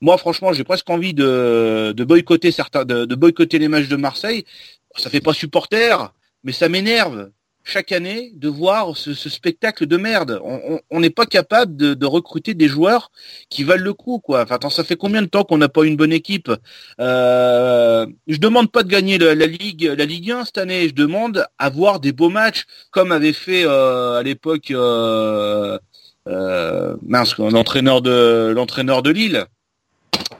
B: Moi, franchement, j'ai presque envie de de boycotter certains, de boycotter les matchs de Marseille. Ça fait pas supporter, mais ça m'énerve chaque année de voir ce, ce spectacle de merde. On- n'est pas capable de, de recruter des joueurs qui valent le coup, quoi. Enfin, attends, ça fait combien de temps qu'on n'a pas une bonne équipe? Euh, Je demande pas de gagner la, la ligue, la Ligue 1 cette année. Je demande à voir des beaux matchs, comme avait fait euh, à l'époque euh, euh, l'entraîneur de l'entraîneur de Lille,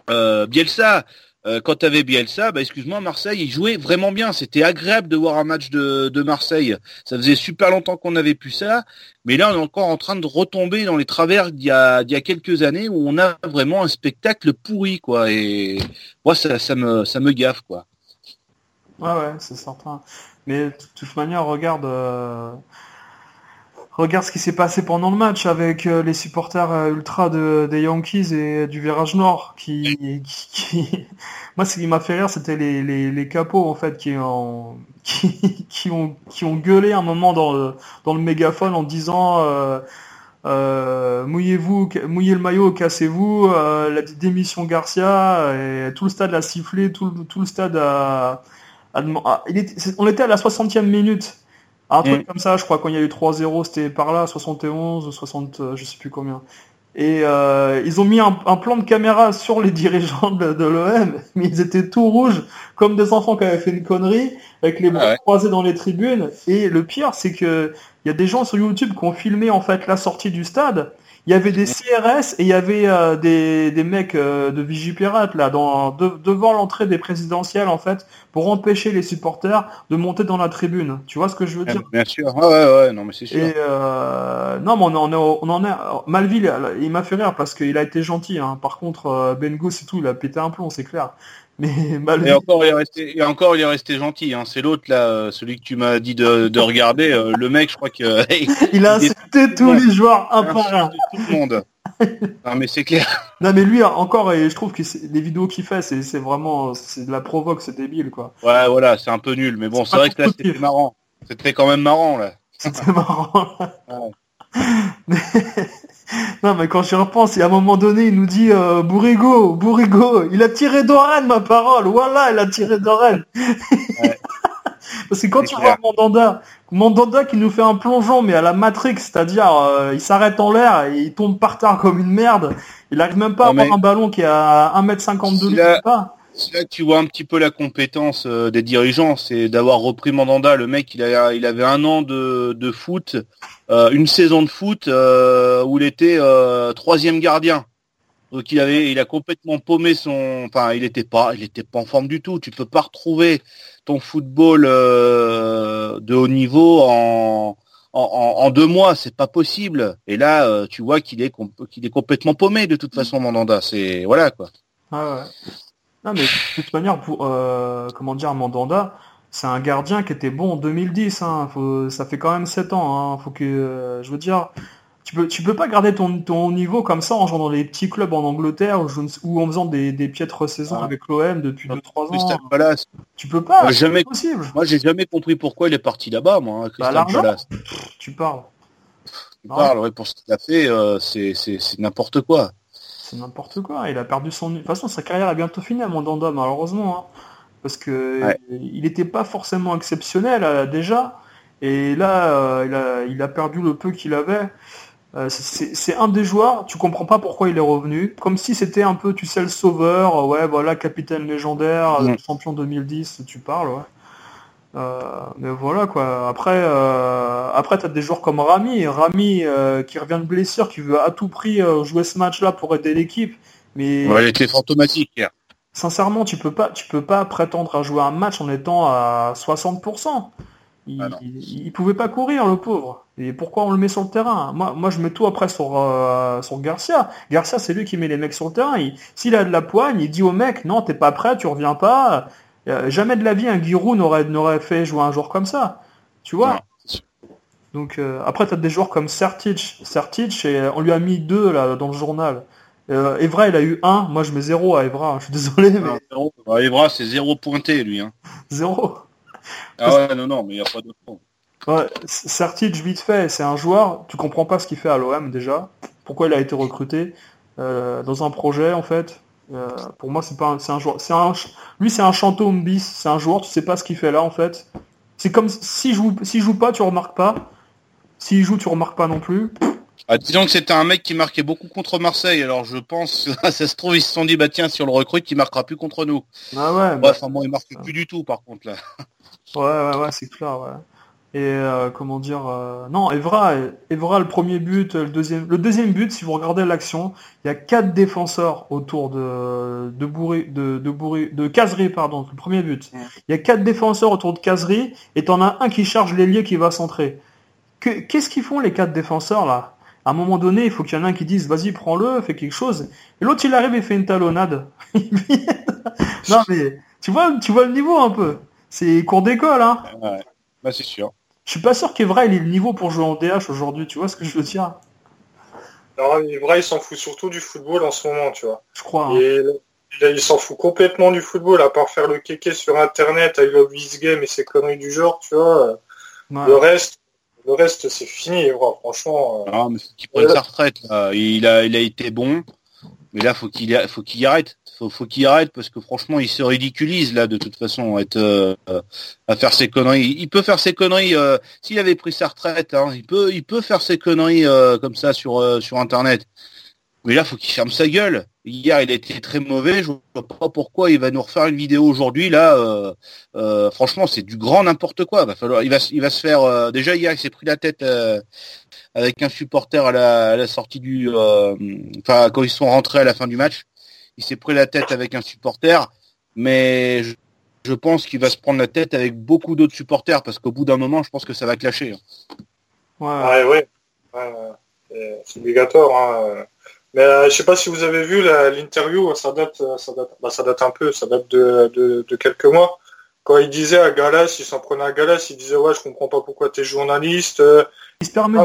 B: Bielsa. Euh, quand tu avais Bielsa, bah, excuse-moi, Marseille, il jouait vraiment bien. C'était agréable de voir un match de, de Marseille. Ça faisait super longtemps qu'on n'avait plus ça. Mais là, on est encore en train de retomber dans les travers d'il y a, d'il y a quelques années où on a vraiment un spectacle pourri, quoi. Et moi, ça, me, ça me gaffe, quoi.
C: Ouais, ouais, c'est certain. Mais de toute manière, regarde, euh, regarde ce qui s'est passé pendant le match avec euh, les supporters euh, ultra de, des Yankees et du Virage Nord. Qui, qui, qui- Moi, ce qui m'a fait rire, c'était les, les, les capots en fait qui ont, qui, qui ont, qui ont gueulé un moment dans le, dans le mégaphone en disant. Euh, euh, mouillez-vous, mouillez le maillot, cassez-vous, euh, la démission Garcia, et tout le stade a sifflé, tout, le- tout le stade a, a on était à la 60e minute. Un truc
B: Mm.
C: comme ça, je crois, quand il y a eu 3-0, c'était par là, 71, 60, euh, je sais plus combien. Et euh, ils ont mis un, un plan de caméra sur les dirigeants de, de l'OM, mais ils étaient tout rouges, comme des enfants qui avaient fait une connerie, avec les bras
B: Ah ouais.
C: croisés dans les tribunes. Et le pire, c'est que il y a des gens sur YouTube qui ont filmé en fait la sortie du stade. Il y avait des CRS et il y avait euh, des, des mecs euh, de Vigipirate là dans, de- devant l'entrée des présidentielles en fait pour empêcher les supporters de monter dans la tribune. Tu vois ce que je veux dire?
B: Bien sûr. Ouais, ouais, ouais, non, mais c'est sûr.
C: Et euh, non, mais on en est, au- on en est. Malville, il m'a fait rire parce qu'il a été gentil. Hein. Par contre, euh, Bengo, c'est tout, il a pété un plomb, c'est clair. Mais
B: Et
C: Malville,
B: encore, il est resté, et encore, il est resté gentil. Hein. C'est l'autre là, euh, celui que tu m'as dit de, de regarder. euh, le mec, je crois que
C: il a insulté tous les joueurs un par un.
B: tout le monde. non, mais c'est clair.
C: Non, mais lui, encore, et je trouve que les vidéos qu'il fait, c'est c'est vraiment, c'est de la provoque, c'est débile, quoi.
B: Ouais, voilà, c'est un peu nul. Mais bon,
C: C'est
B: vrai que là, c'était marrant. C'était quand même marrant là.
C: C'était marrant.
B: Ouais.
C: Mais- Non, mais quand j'y repense, il y a un moment donné, il nous dit euh, Bourrigo, Bourrigo, il a tiré d'Oren, ma parole. Voilà, il a tiré d'Oren. Parce que quand tu
B: clair.
C: vois Mandanda, Mandanda qui nous fait un plongeon, mais à la Matrix, c'est-à-dire euh, il s'arrête en l'air et il tombe par terre comme une merde. Il arrive même pas à
B: Non,
C: avoir un ballon qui est à 1m52 de
B: a-
C: pas.
B: C'est là que tu vois un petit peu la compétence euh, des dirigeants, c'est d'avoir repris Mandanda. Le mec, il, a, il avait un an de, de foot, euh, une saison de foot euh, où il était euh, troisième gardien. Donc il avait, il a complètement paumé son, enfin il était pas, il était pas en forme du tout. Tu peux pas retrouver ton football de haut niveau en, en, deux mois, c'est pas possible. Et là, tu vois qu'il est qu'il est complètement paumé de toute façon, Mandanda. C'est voilà quoi.
C: Ah ouais. Non mais de toute manière, pour euh, comment dire, Mandanda, c'est un gardien qui était bon en 2010. Hein. ça fait quand même 7 ans. Hein. Faut que, je veux dire, tu peux, tu peux pas garder ton, ton niveau comme ça en jouant dans les petits clubs en Angleterre ou, en faisant des, des piètres saisons ah. avec l'OM depuis 2-3 ans. tu peux pas,
B: jamais, possible. Moi, j'ai jamais compris pourquoi il est parti là-bas, moi, hein,
C: bah, Tu parles.
B: Tu parles, ouais, pour ce qu'il a fait, euh, c'est n'importe quoi.
C: C'est n'importe quoi. Il a perdu son. De toute façon, sa carrière a bientôt fini à Mandanda, malheureusement. Hein. parce que il n'était pas forcément exceptionnel euh, déjà. Et là, euh, il, a, il, a, perdu le peu qu'il avait. Euh, c'est un des joueurs, tu comprends pas pourquoi il est revenu, comme si c'était un peu, tu sais, le sauveur, ouais, voilà, capitaine légendaire, champion 2010, tu parles, ouais. Mais voilà quoi. Après, euh, après t'as des joueurs comme Rami, Rami qui revient de blessure, qui veut à tout prix jouer ce match-là pour aider l'équipe. Mais
B: ouais, il était fantomatique hier.
C: Sincèrement, tu peux pas, tu peux pas prétendre à jouer un match en étant à 60%. Il, ah il, pouvait pas courir, le pauvre. Et pourquoi on le met sur le terrain? Moi, moi, je mets tout après sur, euh, sur Garcia. Garcia, c'est lui qui met les mecs sur le terrain. S'il a de la poigne, il dit au mec, non, t'es pas prêt, tu reviens pas. Euh, jamais de la vie, un Giroud n'aurait, n'aurait fait jouer un joueur comme ça. Tu vois Donc euh, après, tu as des joueurs comme Sertic. Sertic, et on lui a mis deux là dans le journal. Evra, il a eu un. Moi, je mets zéro à Evra. Je suis désolé. Mais...
B: Bah, Evra, c'est zéro pointé, lui. Hein.
C: Zéro.
B: Ah ouais, non, non, mais il n'y a pas d'autre
C: ouais, Certitude, vite fait, c'est un joueur, tu comprends pas ce qu'il fait à l'OM déjà, pourquoi il a été recruté euh, dans un projet en fait? Euh, pour moi, c'est pas, c'est un joueur, c'est un, lui c'est un chantôme bis, c'est un joueur, tu sais pas ce qu'il fait là en fait. C'est comme s'il joue, s'il joue pas, tu remarques pas. S'il joue, tu remarques pas non plus.
B: Ah, disons que c'était un mec qui marquait beaucoup contre Marseille, alors je pense, ça se trouve, ils se sont dit, bah tiens, si on le recrute, il marquera plus contre nous.
C: Ah ouais.
B: Bref, bah, il marque plus du tout, par contre, là.
C: Ouais, ouais, ouais, c'est clair, ouais. Et euh, comment dire euh, Non, Evra, Evra, le premier but, le deuxième, le deuxième but, si vous regardez l'action, il y a quatre défenseurs autour de de Bourri, de de de Casery, pardon, le premier but. Il y a quatre défenseurs autour de Casery, et t'en as un qui charge l'ailier qui va centrer. Qu'est-ce qu'ils font les quatre défenseurs là? À un moment donné, il faut qu'il y en ait un qui dise vas-y prends-le, fais quelque chose. Et l'autre il arrive et fait une talonnade. non mais tu vois, tu vois le niveau un peu. C'est cours d'école, hein.
B: Ouais, bah c'est sûr.
C: Je suis pas sûr qu'Evra il ait le niveau pour jouer en DH aujourd'hui, tu vois ce que je veux dire?
D: Non, Evra il s'en fout surtout du football en ce moment, tu vois.
C: Je crois.
D: Hein. il s'en fout complètement du football, à part faire le kéké sur internet, I love this game et ses conneries du genre, tu vois. Le reste, le reste c'est fini, Evra, franchement.
B: Euh. Non, mais faut qu'il prenne sa retraite. Il a, il a été bon, mais là faut qu'il, faut qu'il arrête faut, faut qu'il arrête parce que franchement il se ridiculise là de toute façon être euh, à faire ses conneries. Il peut faire ses conneries euh, s'il avait pris sa retraite, hein, il peut il peut faire ses conneries euh, comme ça sur sur internet. Mais là faut qu'il ferme sa gueule. Hier il était très mauvais, je vois pas pourquoi il va nous refaire une vidéo aujourd'hui là. franchement c'est du grand n'importe quoi. Va falloir il va il va se faire déjà hier il s'est pris la tête avec un supporter à à la sortie du enfin quand ils sont rentrés à la fin du match il s'est pris la tête avec un supporter, mais je, pense qu'il va se prendre la tête avec beaucoup d'autres supporters parce qu'au bout d'un moment, je pense que ça va clasher.
D: Hein. Ouais, ouais, ouais. c'est obligatoire. Hein. Mais euh, je sais pas si vous avez vu l'interview, ça date, ça date, bah, ça date un peu, ça date de, quelques mois. Quand il disait à Galas, il s'en prenait à Galas, il disait ouais, je comprends pas pourquoi tu es journaliste.
C: Il se permet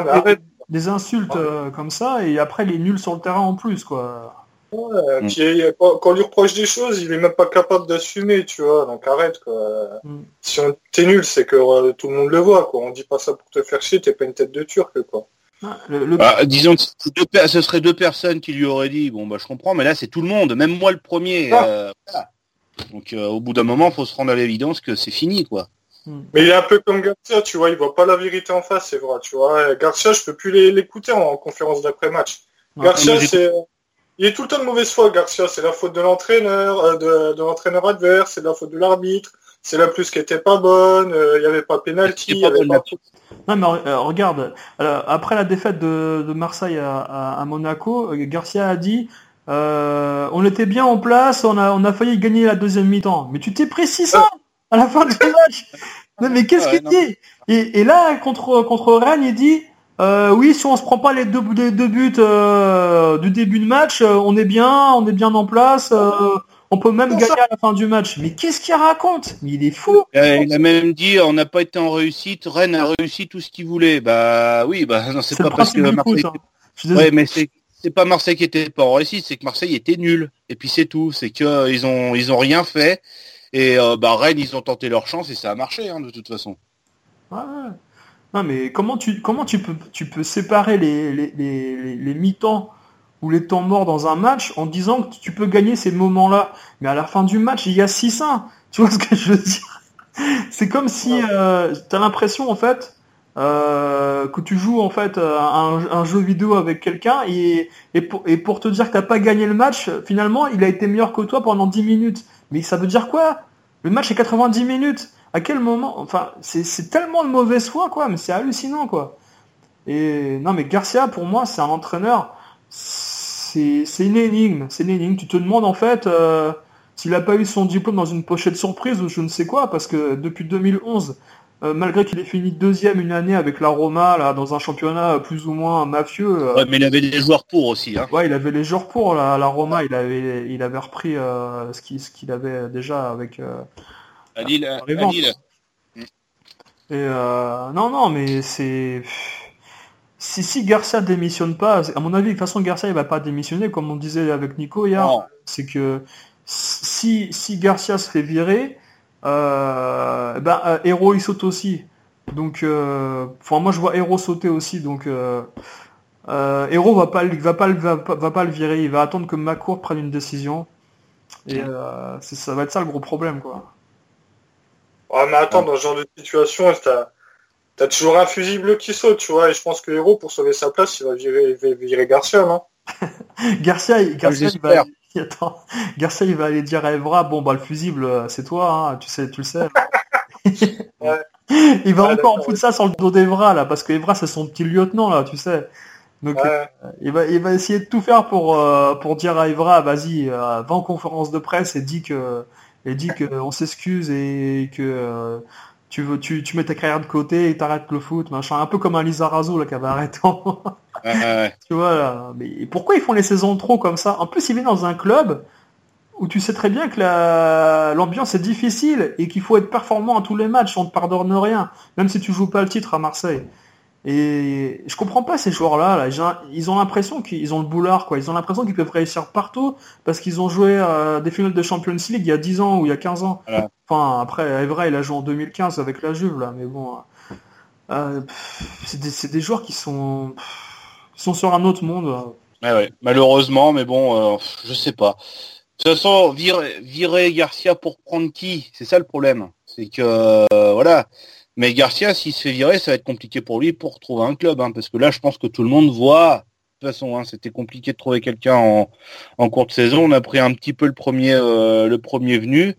C: des, insultes euh, comme ça et après il est nul sur le terrain en plus quoi.
D: Mm. quand, on lui reproche des choses, il est même pas capable d'assumer, tu vois. Donc arrête, quoi. Mm. Si on t'es nul, c'est que euh, tout le monde le voit, quoi. On dit pas ça pour te faire chier, t'es pas une tête de turc, quoi.
B: Ah, bah, disons que ce serait deux personnes qui lui auraient dit, bon bah je comprends, mais là c'est tout le monde, même moi le premier. Ah. Euh, Donc euh, au bout d'un moment, faut se rendre à l'évidence que c'est fini, quoi.
D: Mm. Mais il est un peu comme Garcia, tu vois, il voit pas la vérité en face, c'est vrai, tu vois. Garcia, je peux plus l'écouter en conférence d'après-match. Garcia, c'est il est tout le temps de mauvaise foi, Garcia. C'est la faute de l'entraîneur, euh, de, l'entraîneur adverse, c'est la faute de l'arbitre. C'est la plus qui était pas bonne. Euh, il n'y avait pas pénalty.
C: Non mais euh, regarde, après la défaite de, Marseille à, Monaco, Garcia a dit on était bien en place, on a, on a failli gagner la deuxième mi-temps. Mais tu t'es pris 600 à la fin du match. mais qu'est-ce qu'il dit? Et, là, contre, contre Rennes, il dit oui, si on se prend pas les deux, deux buts du début de match, on est bien, on est bien en place. On peut même gagner à la fin du match. Mais qu'est-ce qu'il raconte? Mais il est fou.
B: Euh, il a même dit on n'a pas été en réussite. Rennes a réussi tout ce qu'il voulait. Bah oui, bah non, c'est pas parce que Marseille. Hein. Ouais, mais c'est c'est pas Marseille qui était pas en réussite, c'est que Marseille était nul. Et puis c'est tout. C'est que euh, ils ont ils ont rien fait. Et euh, bah Rennes ils ont tenté leur chance et ça a marché hein, de toute façon.
C: Ouais. Non mais comment tu comment tu peux tu peux séparer les les, les, les mi-temps ou les temps morts dans un match en disant que tu peux gagner ces moments-là? Mais à la fin du match, il y a 6-1. Tu vois ce que je veux dire? C'est comme si euh, tu as l'impression en fait euh, que tu joues en fait un, jeu vidéo avec quelqu'un et, et, pour, et pour te dire que t'as pas gagné le match, finalement il a été meilleur que toi pendant 10 minutes. Mais ça veut dire quoi? Le match est 90 minutes. À quel moment Enfin, c'est tellement de mauvaise foi quoi, mais c'est hallucinant quoi. Et non mais Garcia pour moi c'est un entraîneur c'est une énigme. C'est une énigme. Tu te demandes en fait euh, s'il n'a pas eu son diplôme dans une pochette surprise ou je ne sais quoi, parce que depuis 2011, euh, malgré qu'il ait fini deuxième une année avec la Roma là, dans un championnat plus ou moins mafieux.
B: Euh, ouais, mais il avait les joueurs pour aussi. Hein.
C: Ouais, il avait les joueurs pour. La, la Roma, il avait, il avait repris ce qu'il ce qu'il avait déjà avec.
B: À Lille.
C: Et non, non, mais c'est si, si Garcia démissionne pas, à mon avis, de toute façon, Garcia il va pas démissionner, comme on disait avec Nico hier. C'est que si, si Garcia se fait virer, euh, ben, euh, Hero il saute aussi. Donc, euh, enfin, moi je vois Hero sauter aussi. Donc, euh, Hero va pas, va pas, va, va pas le virer. Il va attendre que Macour prenne une décision. Et ça va être ça le gros problème, quoi.
D: Ouais, mais attends, dans ce genre de situation, T'as toujours un fusible qui saute, tu vois, et je pense que Héros, pour sauver sa place, il va virer, virer Garcia, non?
C: Garcia, Garcia, il va, Attends. Garcia, il va aller dire à Evra, bon, bah, le fusible, euh, c'est toi, hein, tu sais, tu le sais. Il va encore en foutre ça sur le dos d'Evra, là, parce que Evra, c'est son petit lieutenant, là, tu sais. Donc, euh, il, va, il va essayer de tout faire pour, euh, pour dire à Evra, vas-y, va en conférence de presse et dit que, et dit que on s'excuse et que tu veux, tu, tu mets ta carrière de côté et t'arrêtes le foot, machin, un peu comme un Lizarazo là qui avait arrêté. tu vois, là. mais pourquoi ils font les saisons trop comme ça? En plus, il vient dans un club où tu sais très bien que l'ambiance est difficile et qu'il faut être performant à tous les matchs, on te pardonne rien, même si tu joues pas le titre à Marseille. Et je comprends pas ces joueurs-là. Là. Ils ont l'impression qu'ils ont le boulard, quoi. Ils ont l'impression qu'ils peuvent réussir partout parce qu'ils ont joué à des finales de Champions League il y a 10 ans ou il y a 15 ans. Enfin, après, Evra, il a joué en 2015 avec la Juve, là. Mais bon, euh, c'est des, des, joueurs qui sont, sont sur un autre monde.
B: Ouais, Malheureusement, mais bon, euh, je sais pas. De toute façon, virer, virer Garcia pour prendre qui? C'est ça le problème. C'est que, euh, voilà mais Garcia, s'il se fait virer, ça va être compliqué pour lui pour trouver un club, hein, parce que là, je pense que tout le monde voit. De toute façon, hein, c'était compliqué de trouver quelqu'un en, en cours de saison. On a pris un petit peu le premier, euh, le premier venu.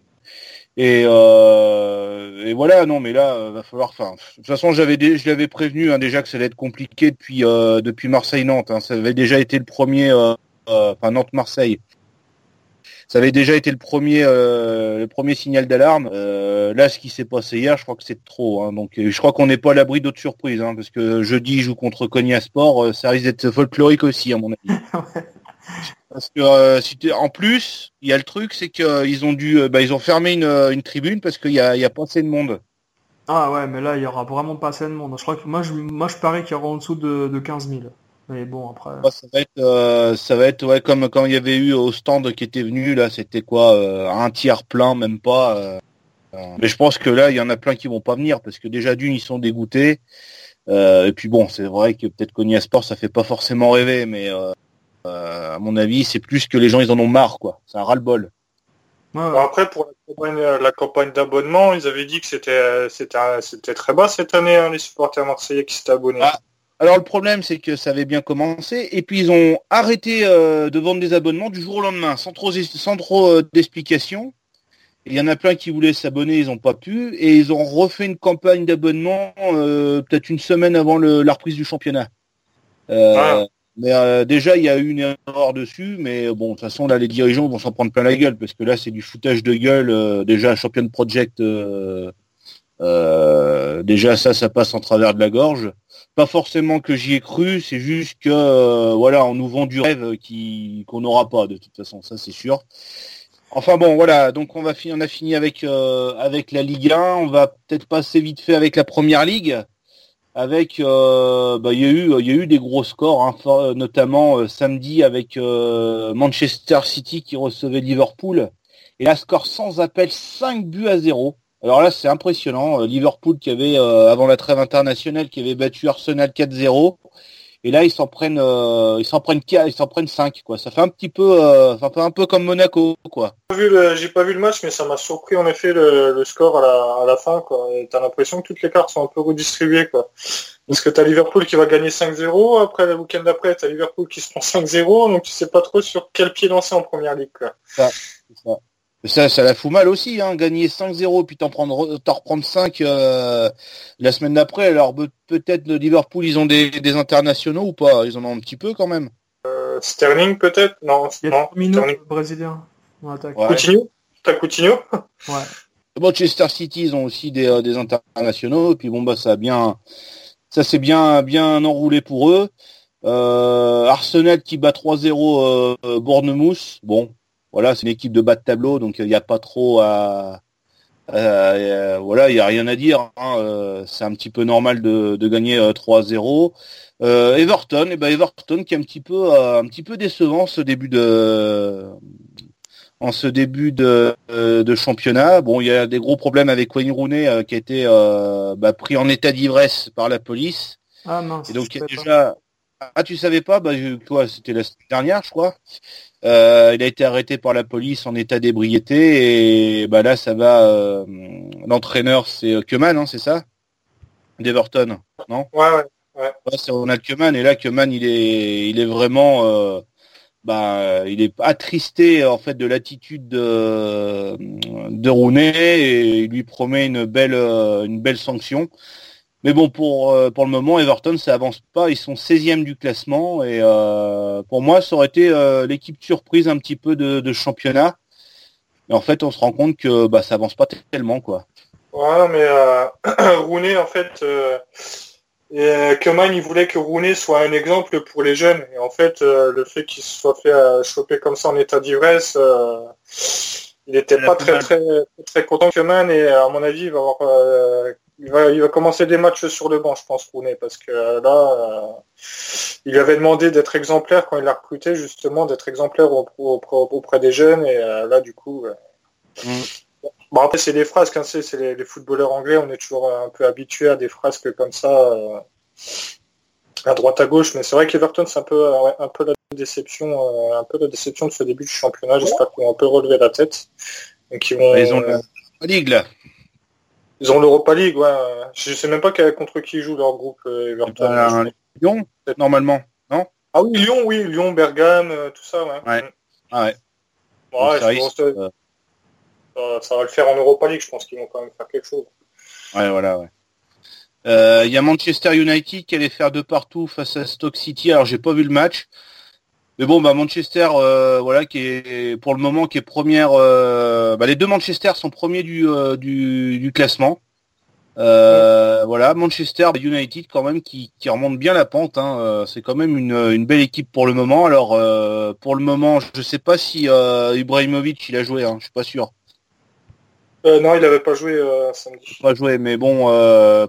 B: Et, euh, et, voilà, non, mais là, euh, va falloir. De toute façon, j'avais, je l'avais prévenu hein, déjà que ça allait être compliqué depuis depuis Marseille-Nantes. Hein. ça avait déjà été le premier, enfin Nantes-Marseille ça avait déjà été le premier, euh, le premier signal d'alarme. Euh, là, ce qui s'est passé hier, je crois que c'est trop. Hein. donc, euh, je crois qu'on n'est pas à l'abri d'autres surprises, hein, parce que jeudi, joue contre Cognac Sport, ça risque d'être folklorique aussi, à mon avis. Parce que si en plus, il y a le truc, c'est qu'ils ont dû, bah, ils ont fermé une, une tribune parce qu'il y a, y a pas assez de monde.
C: Ah ouais, mais là, il y aura vraiment pas assez de monde. Je crois que moi, je, moi, je parie qu'il y aura en dessous de, de 15 000. Mais bon, après.
B: Ça va être, euh, ça va être ouais, comme quand il y avait eu au stand qui était venu, là, c'était quoi euh, Un tiers plein, même pas. Euh, mais je pense que là, il y en a plein qui vont pas venir parce que déjà d'une, ils sont dégoûtés. et puis bon, c'est vrai que peut-être Cognac Sport, ça fait pas forcément rêver, mais à mon avis, c'est plus que les gens, ils en ont marre, quoi. C'est un ras-le-bol.
D: après, pour la campagne, d'abonnement, ils avaient dit que c'était c'était très bas cette année, hein, les supporters marseillais qui s'étaient abonnés. Ah,
B: alors le problème, c'est que ça avait bien commencé, et puis ils ont arrêté euh, de vendre des abonnements du jour au lendemain, sans trop, sans trop euh, d'explications. Il y en a plein qui voulaient s'abonner, ils n'ont pas pu, et ils ont refait une campagne d'abonnement euh, peut-être une semaine avant la reprise du championnat. Ah. Mais déjà, il y a eu une erreur dessus, mais bon, de toute façon, là, les dirigeants vont s'en prendre plein la gueule, parce que là, c'est du foutage de gueule. déjà, Champion Project, déjà, ça, ça passe en travers de la gorge. Pas forcément que j'y ai cru, c'est juste que, voilà, on nous vend du rêve qui qu'on n'aura pas, de toute façon, ça, c'est sûr. Enfin bon, voilà, donc on va finir, on a fini avec euh, avec la Ligue 1. On va peut-être passer vite fait avec la Première Ligue. Avec, euh, bah, il y a eu, il y a eu des gros scores, hein, notamment euh, samedi avec Manchester City qui recevait Liverpool et là score sans appel 5 buts à 0. Alors là, c'est impressionnant. Liverpool qui avait avant la trêve internationale qui avait battu Arsenal 4-0 et là, ils s'en prennent, euh, ils s'en prennent, ils s'en prennent 5, quoi. Ça fait un petit peu, euh, un peu, un peu comme Monaco, quoi.
D: J'ai pas vu le match, mais ça m'a surpris en effet le, score à la, à la fin, quoi. T'as l'impression que toutes les cartes sont un peu redistribuées, quoi. Parce que t'as Liverpool qui va gagner 5-0, après le week-end d'après, t'as Liverpool qui se prend 5-0, donc tu sais pas trop sur quel pied lancer en première ligue, quoi.
B: Ça, ça. Ça, ça la fout mal aussi, hein, gagner 5-0 puis t'en prendre, t'en reprendre 5 euh, la semaine d'après. Alors peut-être le Liverpool, ils ont des, des, internationaux ou pas? Ils en ont un petit peu quand même.
D: Euh, Sterling peut-être? Non, non.
C: Sterling. brésilien.
D: Ouais. Coutinho? T'as Coutinho?
C: Ouais.
B: Manchester City, ils ont aussi des, euh, des internationaux. Et puis bon bah ça a bien, ça s'est bien bien enroulé pour eux. Euh, Arsenal qui bat 3-0 euh, Bournemouth. Bon, voilà, c'est une équipe de bas de tableau, donc il n'y a pas trop à, voilà, il n'y a rien à dire. Hein, euh, c'est un petit peu normal de, gagner 3-0. Euh, euh, Everton, et eh ben Everton qui est un petit peu un petit peu décevant ce début de en ce début de, championnat. Bon, il y a des gros problèmes avec Wayne Rooney qui a été bah, pris en état d'ivresse par la police.
C: Ah mince.
B: Et donc déjà. Ah, tu savais pas? Bah, toi, c'était la semaine dernière, je crois. Euh, il a été arrêté par la police en état d'ébriété et bah là ça va. Euh, l'entraîneur c'est Keman, hein, c'est ça? D'Everton, non?
D: Ouais, ouais. ouais.
B: c'est Ronald Keman et là Keman il est, il est vraiment, euh, bah, il est attristé en fait de l'attitude de, de Rooney et il lui promet une belle, une belle sanction. Mais bon, pour, euh, pour le moment, Everton, ça avance pas. Ils sont 16e du classement. Et euh, pour moi, ça aurait été euh, l'équipe surprise un petit peu de, championnat. Mais en fait, on se rend compte que bah, ça avance pas tellement. quoi.
D: Ouais, mais Rooney, en fait, et, Keman, il voulait que Rooney soit un exemple pour les jeunes. Et en fait, le fait qu'il se soit fait choper comme ça en état d'ivresse, il n'était pas très, très, très, content Keman. Et à mon avis, il va avoir il va, il va commencer des matchs sur le banc, je pense, Rooney, parce que euh, là, euh, il avait demandé d'être exemplaire quand il l'a recruté, justement, d'être exemplaire auprès, des jeunes, et euh, là, du coup. Mm. Bon, après, c'est des frasques, hein, c'est les, footballeurs anglais, on est toujours un peu habitué à des frasques comme ça, à droite à gauche, mais c'est vrai qu'Everton, c'est un peu, un peu la déception, un peu la déception de ce début du championnat. J'espère qu'on peut relever la tête.
B: Donc, ils vont. Ils ont la ligue là.
D: Ils ont l'Europa League, ouais. Je sais même pas contre qui joue leur groupe euh, Everton.
B: Ben, Lyon, normalement, non?
D: Ah oui, Lyon, oui, Lyon, Bergame, euh, tout ça, ouais.
B: Ouais. Ah ouais.
D: Euh, ça, va le faire en Europa League, je pense qu'ils vont quand même faire quelque chose.
B: Ouais, voilà, ouais. Il y a Manchester United qui allait faire de partout face à Stoke City. Alors j'ai pas vu le match. Mais bon, bah Manchester, euh, voilà, qui est pour le moment qui est première. Euh, bah, les deux Manchester sont premiers du, euh, du, classement. Voilà, Manchester United quand même qui, qui remonte bien la pente. Hein. C'est quand même une, une, belle équipe pour le moment. Alors pour le moment, je sais pas si Ibrahimovic il a joué. Hein, je suis pas sûr.
D: non, il n'avait pas joué samedi.
B: Pas joué, mais bon,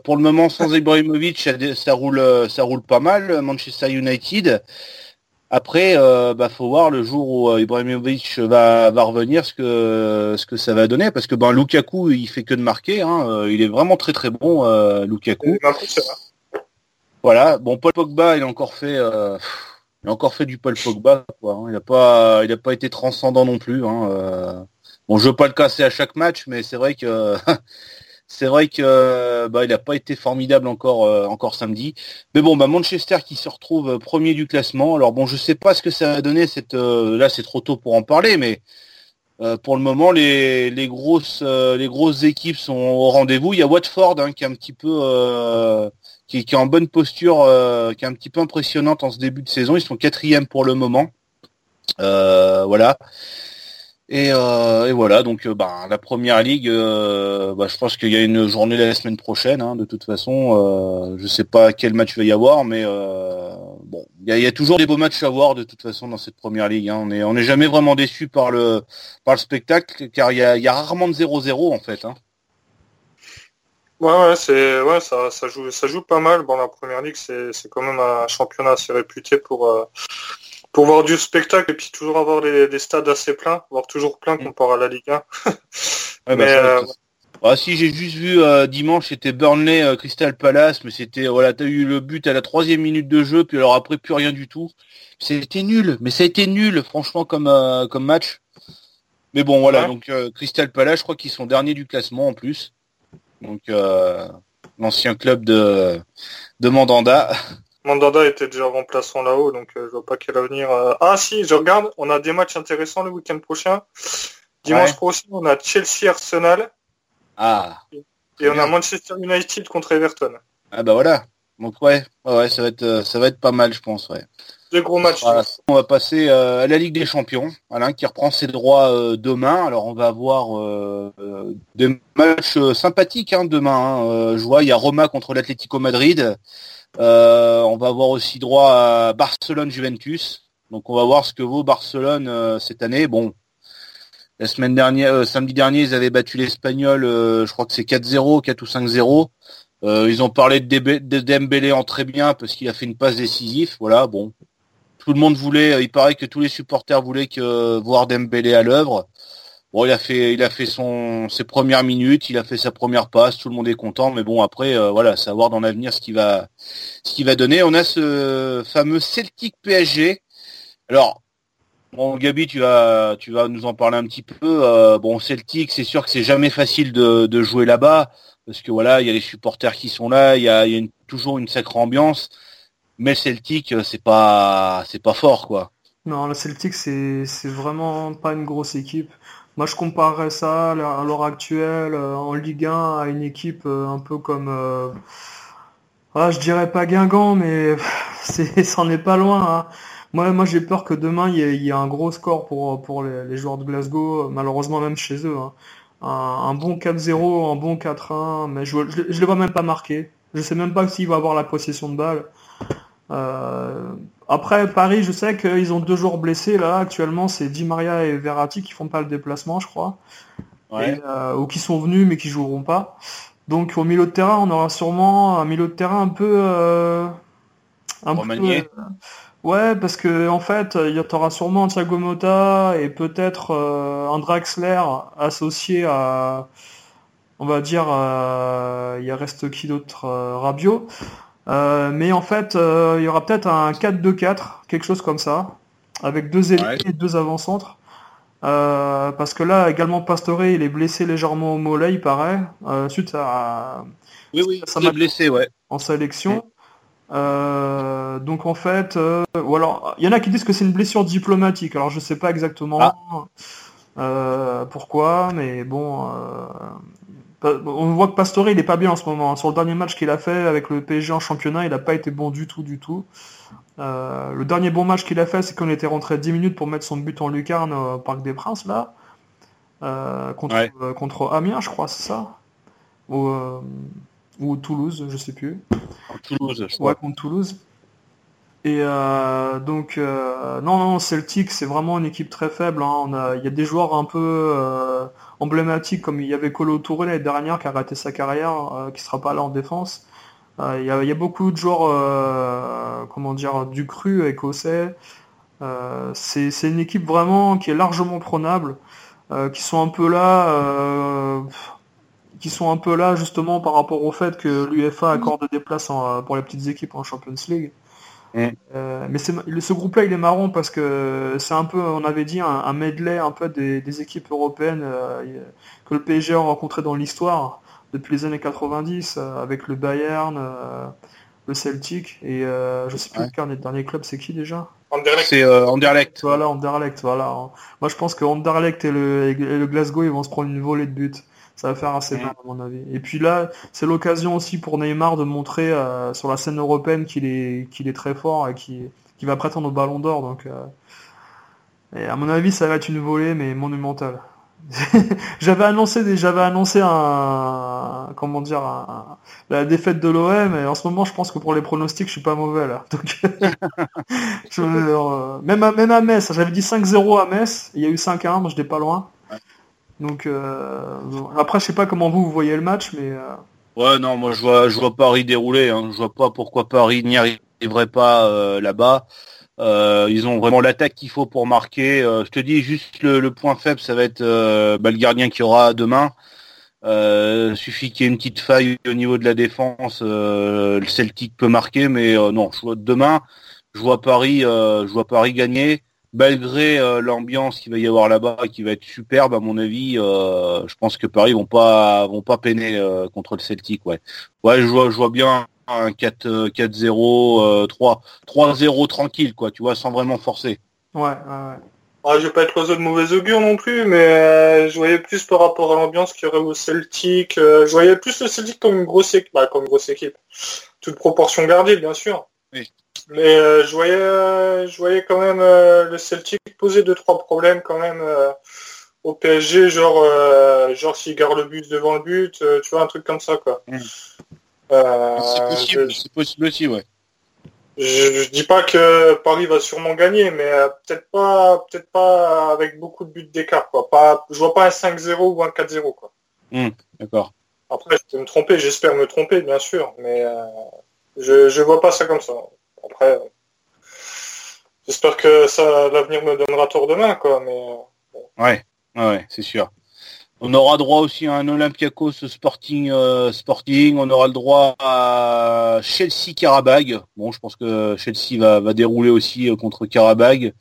B: pour le moment sans Ibrahimovic, ça, ça, roule, ça roule pas mal. Manchester United. Après, euh, bah, faut voir le jour où euh, Ibrahimovic va, va revenir ce que ce que ça va donner parce que ben Lukaku il fait que de marquer, hein, euh, il est vraiment très très bon euh, Lukaku. Voilà, bon Paul Pogba il a encore fait il a encore fait du Paul Pogba quoi. Hein. il a pas il a pas été transcendant non plus. Hein, bon je veux pas le casser à chaque match mais c'est vrai que C'est vrai que bah, il n'a pas été formidable encore euh, encore samedi. Mais bon, bah, Manchester qui se retrouve euh, premier du classement. Alors bon, je sais pas ce que ça va donner. Cette euh, là, c'est trop tôt pour en parler, mais pour le moment, les, les grosses les grosses équipes sont au rendez-vous. Il y a Watford hein, qui est un petit peu qui, est en bonne posture, qui est un petit peu impressionnante en ce début de saison. Ils sont quatrième pour le moment. voilà. Et, euh, et, voilà, donc euh, bah, la première ligue, euh, bah, je pense qu'il y a une journée la semaine prochaine. Hein, de toute façon, je sais pas quel match va y avoir, mais bon, il y a, toujours des beaux matchs à voir de toute façon dans cette première ligue. Hein. On est on n'est jamais vraiment déçu par le spectacle, car il y a, rarement de 0-0 en fait. Hein.
D: Ouais, ouais, c'est ouais, ça, ça joue ça joue pas mal. Bon, la première ligue, c'est quand même un championnat assez réputé pour pour voir du spectacle et puis toujours avoir des stades assez pleins, voir toujours plein comparé à la Ligue 1.
B: Bah, mais euh, ah, si j'ai juste vu euh, dimanche c'était Burnley euh, Crystal Palace mais c'était voilà t'as eu le but à la troisième minute de jeu puis alors après plus rien du tout. C'était nul mais ça a été nul franchement comme comme match. Mais bon voilà donc Crystal Palace je crois qu'ils sont derniers du classement en plus. Donc l'ancien club de de Mandanda
D: Mandanda était déjà remplaçant là-haut, donc euh, je vois pas quel avenir. Euh. Ah si, je regarde, on a des matchs intéressants le week-end prochain. Dimanche prochain, on a Chelsea Arsenal.
B: Ah.
D: Et on a Manchester United contre Everton.
B: Ah bah voilà. Donc ouais, ouais, ça va être euh, ça va être pas mal, je pense, ouais.
D: Deux gros matchs.
B: on va passer à la Ligue des Champions, Alain qui reprend ses droits demain. Alors on va avoir des matchs sympathiques hein, demain. Hein. je vois, il y a Roma contre l'Atlético Madrid. Euh, on va avoir aussi droit à Barcelone-Juventus. Donc on va voir ce que vaut Barcelone euh, cette année. Bon, la semaine dernière, euh, samedi dernier, ils avaient battu l'Espagnol, je crois que c'est 4-0, 4 ou 5-0. ils ont parlé de, Dembélé en très bien parce qu'il a fait une passe décisive. Voilà, bon. Tout le monde voulait, il paraît que tous les supporters voulaient que voir Dembélé à l'œuvre. Bon, il a fait, il a fait son, ses premières minutes, il a fait sa première passe, tout le monde est content, mais bon après, euh, voilà, savoir dans l'avenir ce qui va, ce qui va donner. On a ce fameux Celtic PSG. Alors, bon, Gabi, tu vas, tu vas nous en parler un petit peu. Euh, bon, Celtic, c'est sûr que c'est jamais facile de, jouer là-bas parce que voilà, il y a les supporters qui sont là, il y a, toujours une sacrée ambiance, mais Celtic, euh, c'est pas, c'est pas fort, quoi.
C: Non, le Celtic, c'est, c'est vraiment pas une grosse équipe. Moi, je comparerais ça à l'heure actuelle euh, en Ligue 1 à une équipe euh, un peu comme, euh, ah, je dirais pas Guingamp, mais c'en est pas loin. Hein. Moi, moi, j'ai peur que demain il y, ait, un gros score pour pour les, joueurs de Glasgow, malheureusement même chez eux. Hein. Un, bon 4-0, un bon 4-1, mais je, je les vois même pas marquer. Je sais même pas s'il va avoir la possession de balle. Euh, après Paris, je sais qu'ils ont deux joueurs blessés là actuellement, c'est Di Maria et Verratti qui font pas le déplacement, je crois, euh, ou qui sont venus mais qui joueront pas. Donc au milieu de terrain, on aura sûrement un milieu de terrain un peu, euh,
B: un peu,
C: ouais, parce que en fait, il y aura sûrement un Thiago Motta et peut-être un Draxler associé à, on va dire, il y reste qui d'autre, Rabiot. Euh, mais en fait, euh, il y aura peut-être un 4-2-4, quelque chose comme ça, avec deux ailiers et deux avant-centres. Euh, parce que là, également, Pastore, il est blessé légèrement au mollet, il paraît, suite à...
B: Oui, oui, ça m'a blessé, ouais.
C: En sélection. donc en fait, ou alors, il y en a qui disent que c'est une blessure diplomatique. Alors je sais pas exactement ah. pourquoi, mais bon, on voit que Pastore il est pas bien en ce moment. Sur le dernier match qu'il a fait avec le PSG en championnat, il n'a pas été bon du tout, du tout. Euh, le dernier bon match qu'il a fait, c'est qu'on était rentré 10 minutes pour mettre son but en lucarne au Parc des Princes là, euh, contre, euh, contre Amiens, je crois, c'est ça, ou, ou Toulouse, je sais plus.
B: Toulouse, je
C: crois. Ouais, contre Toulouse. Et donc, non, non, Celtic, c'est vraiment une équipe très faible. Hein. Il y a des joueurs un peu emblématique comme il y avait Colo Touré l'année dernière qui a raté sa carrière, euh, qui sera pas là en défense. Euh, il, y a, beaucoup de joueurs, euh, comment du cru écossais. c'est une équipe vraiment qui est largement prenable, qui sont un peu là, qui sont un peu là justement par rapport au fait que l'UFA accorde des places pour les petites équipes en Champions League. Euh, mais ce groupe-là, il est marrant parce que c'est un peu, on avait dit, un, medley un peu des, équipes européennes euh, que le PSG a rencontré dans l'histoire depuis les années 90 euh, avec le Bayern, le Celtic et je sais plus le dernier club, c'est qui déjà?
B: C'est Anderlecht.
C: Voilà, Anderlecht. Voilà. Moi, je pense que Anderlecht et le, et le, Glasgow, ils vont se prendre une volée de buts. Ça va faire assez mal à mon avis. Et puis là, c'est l'occasion aussi pour Neymar de montrer sur la scène européenne qu'il est qu'il est très fort et qu'il qui va prétendre au Ballon d'Or. Donc, et à mon avis, ça va être une volée mais monumentale. j'avais annoncé j'avais annoncé un comment dire la défaite de l'OM et en ce moment je pense que pour les pronostics je suis pas mauvais là donc je, euh, même à même à Metz j'avais dit 5-0 à Metz il y a eu 5-1 moi je n'étais pas loin donc euh, après je sais pas comment vous, voyez le match mais euh,
B: ouais non moi je vois je vois Paris dérouler hein. je vois pas pourquoi Paris n'y arriverait pas là-bas euh, ils ont vraiment l'attaque qu'il faut pour marquer. Je te dis juste le, point faible, ça va être bah, le gardien qui aura demain. suffit qu'il y ait une petite faille au niveau de la défense. le Celtic peut marquer, mais non, je vois demain, je vois Paris, je vois Paris gagner malgré l'ambiance qu'il va y avoir là-bas qui va être superbe à mon avis, je pense que Paris vont pas vont pas peiner contre le Celtic. Ouais, ouais, je vois, je vois bien un 4-0, 3, 3-0 tranquille, quoi, tu vois, sans vraiment forcer.
C: Ouais, ouais, ouais.
D: Ah, je vais pas être oiseau de mauvais augure non plus, mais euh, je voyais plus par rapport à l'ambiance qu'il y aurait au Celtic. Euh, je voyais plus le Celtic comme une grosse équipe, bah, comme une grosse équipe. Toute proportion gardée, bien sûr.
B: Oui.
D: Mais euh, je voyais, je voyais quand même le Celtic poser deux trois problèmes quand même au PSG, genre, genre s'il garde le but devant le but, tu vois, un truc comme ça, quoi. Mm.
B: Euh, c'est possible, c'est possible aussi, ouais.
D: Je, dis pas que Paris va sûrement gagner, mais euh, peut-être pas, peut-être pas avec beaucoup de buts d'écart, quoi. Pas, je vois pas un 5-0 ou un 4-0, quoi.
B: Hmm, d'accord.
D: Après, je peux me tromper, j'espère me tromper, bien sûr, mais euh, je, je vois pas ça comme ça. Après, j'espère que ça, l'avenir me donnera tort demain, quoi. Mais
B: ouais, ouais, c'est sûr. On aura droit aussi à un Olympiakos Sporting, euh, Sporting. On aura le droit à Chelsea Karabag. Bon, je pense que Chelsea va, va dérouler aussi euh, contre Karabag.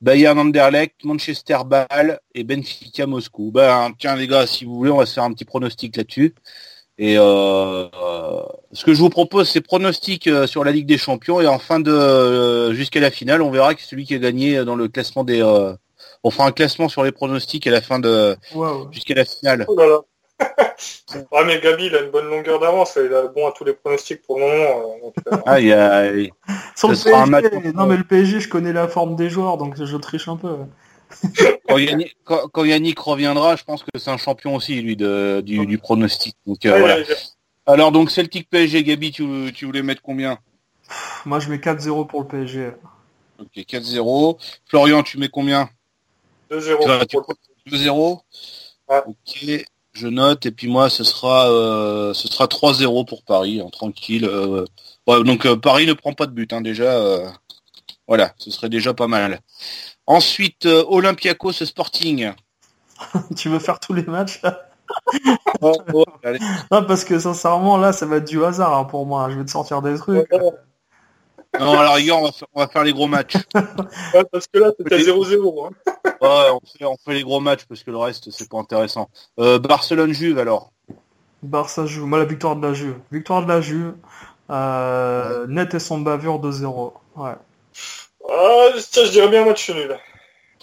B: Bayern Anderlecht, Manchester Ball et Benfica Moscou. Ben tiens les gars, si vous voulez, on va se faire un petit pronostic là-dessus. Et euh, ce que je vous propose, c'est pronostic sur la Ligue des Champions et en fin de jusqu'à la finale, on verra que celui qui a gagné dans le classement des on fera un classement sur les pronostics à la fin de jusqu'à la finale.
D: Oh là là. ah mais Gabi il a une bonne longueur d'avance, il a bon à tous les pronostics pour le moment.
B: Euh, euh. ah il y a.
C: Non mais le PSG je connais la forme des joueurs donc je triche un peu.
B: Quand, Yannick, reviendra, je pense que c'est un champion aussi lui de, du, pronostic. Donc euh, voilà. Alors donc Celtic PSG, Gabi, tu, tu voulais mettre combien?
C: Moi je mets 4-0 pour le PSG.
B: Ok 4-0. Florian, tu mets combien?
D: 2-0.
B: Ok, je note. Et puis moi, ce sera, euh, ce sera 3-0 pour Paris, hein, tranquille. Euh. donc euh, Paris ne prend pas de but, hein, déjà. voilà, ce serait déjà pas mal. Ensuite, Olympiakos Sporting.
C: tu veux faire tous les matchs oh, non, parce que sincèrement, là, ça va être du hasard hein, pour moi. Je vais te sortir des trucs.
B: Non, alors on va, faire, on va faire les gros matchs.
D: parce que là, c'était 0-0. Hein.
B: ouais, on fait, les gros matchs parce que le reste, c'est pas intéressant. Euh, Barcelone-Juve, alors
C: Barça-Juve, moi la victoire de la Juve. Victoire de la Juve. Euh, net et son bavure 2-0. Ouais.
D: Ah, je dirais bien un match nul.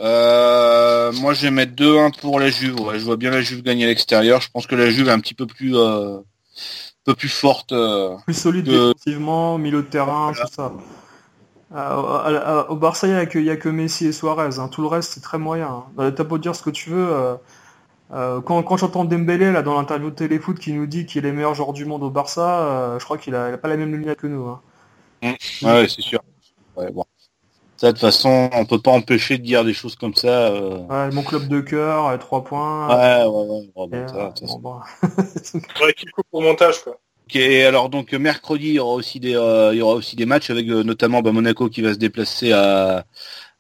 B: Euh, moi, je vais mettre 2-1 pour la Juve. Ouais, je vois bien la Juve gagner à l'extérieur. Je pense que la Juve est un petit peu plus peu plus forte. Euh,
C: plus solide défensivement, milieu de terrain, tout ça. Euh, au Barça, il n'y a, que, que Messi et Suarez. Hein. Tout le reste, c'est très moyen. Hein. T'as beau dire ce que tu veux. Euh, quand, quand j'entends Dembélé là dans l'interview de Téléfoot qui nous dit qu'il est le meilleur joueur du monde au Barça, je crois qu'il a, pas la même lumière que nous. Hein.
B: Mmh. Ouais, c'est sûr. Ouais, bon. Ça, de toute façon, on peut pas empêcher de dire des choses comme ça.
C: Ouais, mon club de cœur, 3 points.
B: Ouais, ouais, ouais. Bon, ça, bon,
D: bon. ouais, qui coupe au montage, quoi.
B: Ok, alors donc mercredi il y aura aussi des euh, il y aura aussi des matchs avec euh, notamment bah, Monaco qui va se déplacer à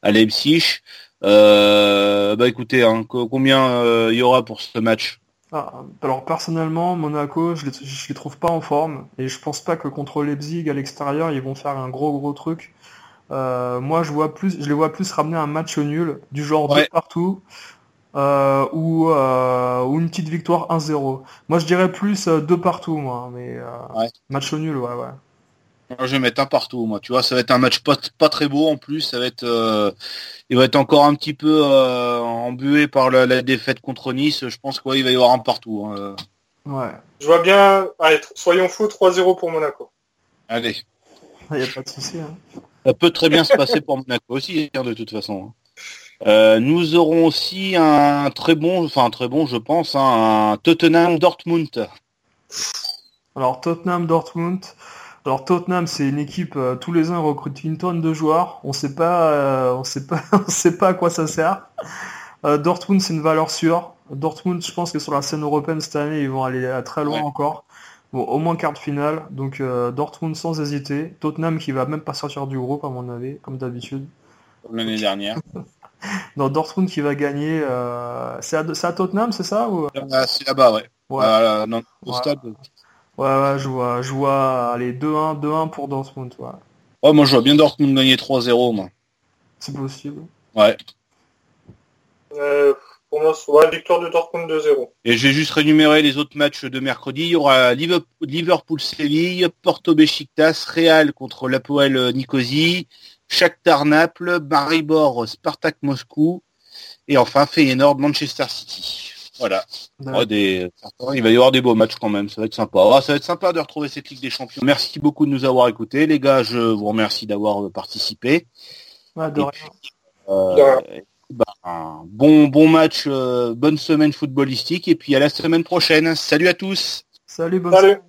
B: à Leipzig. Euh, bah écoutez, hein, combien il y aura pour ce match?
C: Ah, Alors personnellement, Monaco, je les, je les trouve pas en forme et je pense pas que contre Leipzig à l'extérieur ils vont faire un gros gros truc. Moi je vois plus, je les vois plus ramener un match nul du genre de partout euh, ou, euh, ou une petite victoire 1-0. Moi je dirais plus euh, deux partout moi, mais match nul, ouais ouais.
B: je vais mettre un partout, moi. Tu vois, ça va être un match pas, pas très beau en plus. Ça va être, euh, il va être encore un petit peu euh, embué par la, défaite contre Nice. Je pense qu'il va y avoir un partout. Hein.
C: Ouais.
D: Je vois bien. Allez, soyons fous, 3-0 pour Monaco.
B: Allez.
C: Il n'y a pas de souci. Hein.
B: Ça peut très bien se passer pour Monaco aussi, hein, de toute façon. Euh, nous aurons aussi un très bon, enfin un très bon, je pense, un Tottenham Dortmund.
C: Alors Tottenham Dortmund. Alors Tottenham, c'est une équipe euh, tous les ans recrute une tonne de joueurs. On sait pas, euh, on sait pas, on sait pas à quoi ça sert. Euh, Dortmund, c'est une valeur sûre. Dortmund, je pense que sur la scène européenne cette année, ils vont aller très loin encore. Bon, au moins quart de finale. Donc Dortmund sans hésiter. Tottenham qui va même pas sortir du groupe à mon avis, comme d'habitude.
B: Comme l'année dernière.
C: non, Dortmund qui va gagner. c'est à, Tottenham, c'est ça ou...
B: C'est là-bas, ouais. ouais. non, au stade.
C: Ouais, ouais, je vois, je vois, allez, 2-1, 2-1 pour Dortmund, ouais.
B: Ouais, moi je vois bien Dortmund gagner 3-0, moi.
C: C'est possible.
B: Ouais.
D: Pour moi, ouais, victoire de Dortmund 2-0.
B: Et j'ai juste rénuméré les autres matchs de mercredi. Il y aura Liverpool-Séville, Porto-Besiktas, Real contre l'Apoel Nicosie, Shakhtar Naples, Maribor, Spartak Moscou, et enfin Feyenoord Manchester City. Voilà. des... Il va y avoir des beaux matchs quand même, ça va être sympa. Ah, ça va être sympa de retrouver cette Ligue des Champions. Merci beaucoup de nous avoir écoutés. Les gars, je vous remercie d'avoir participé.
C: Euh,
B: bah, bon, bon match, euh, bonne semaine footballistique et puis à la semaine prochaine. Salut à tous.
C: Salut, bonne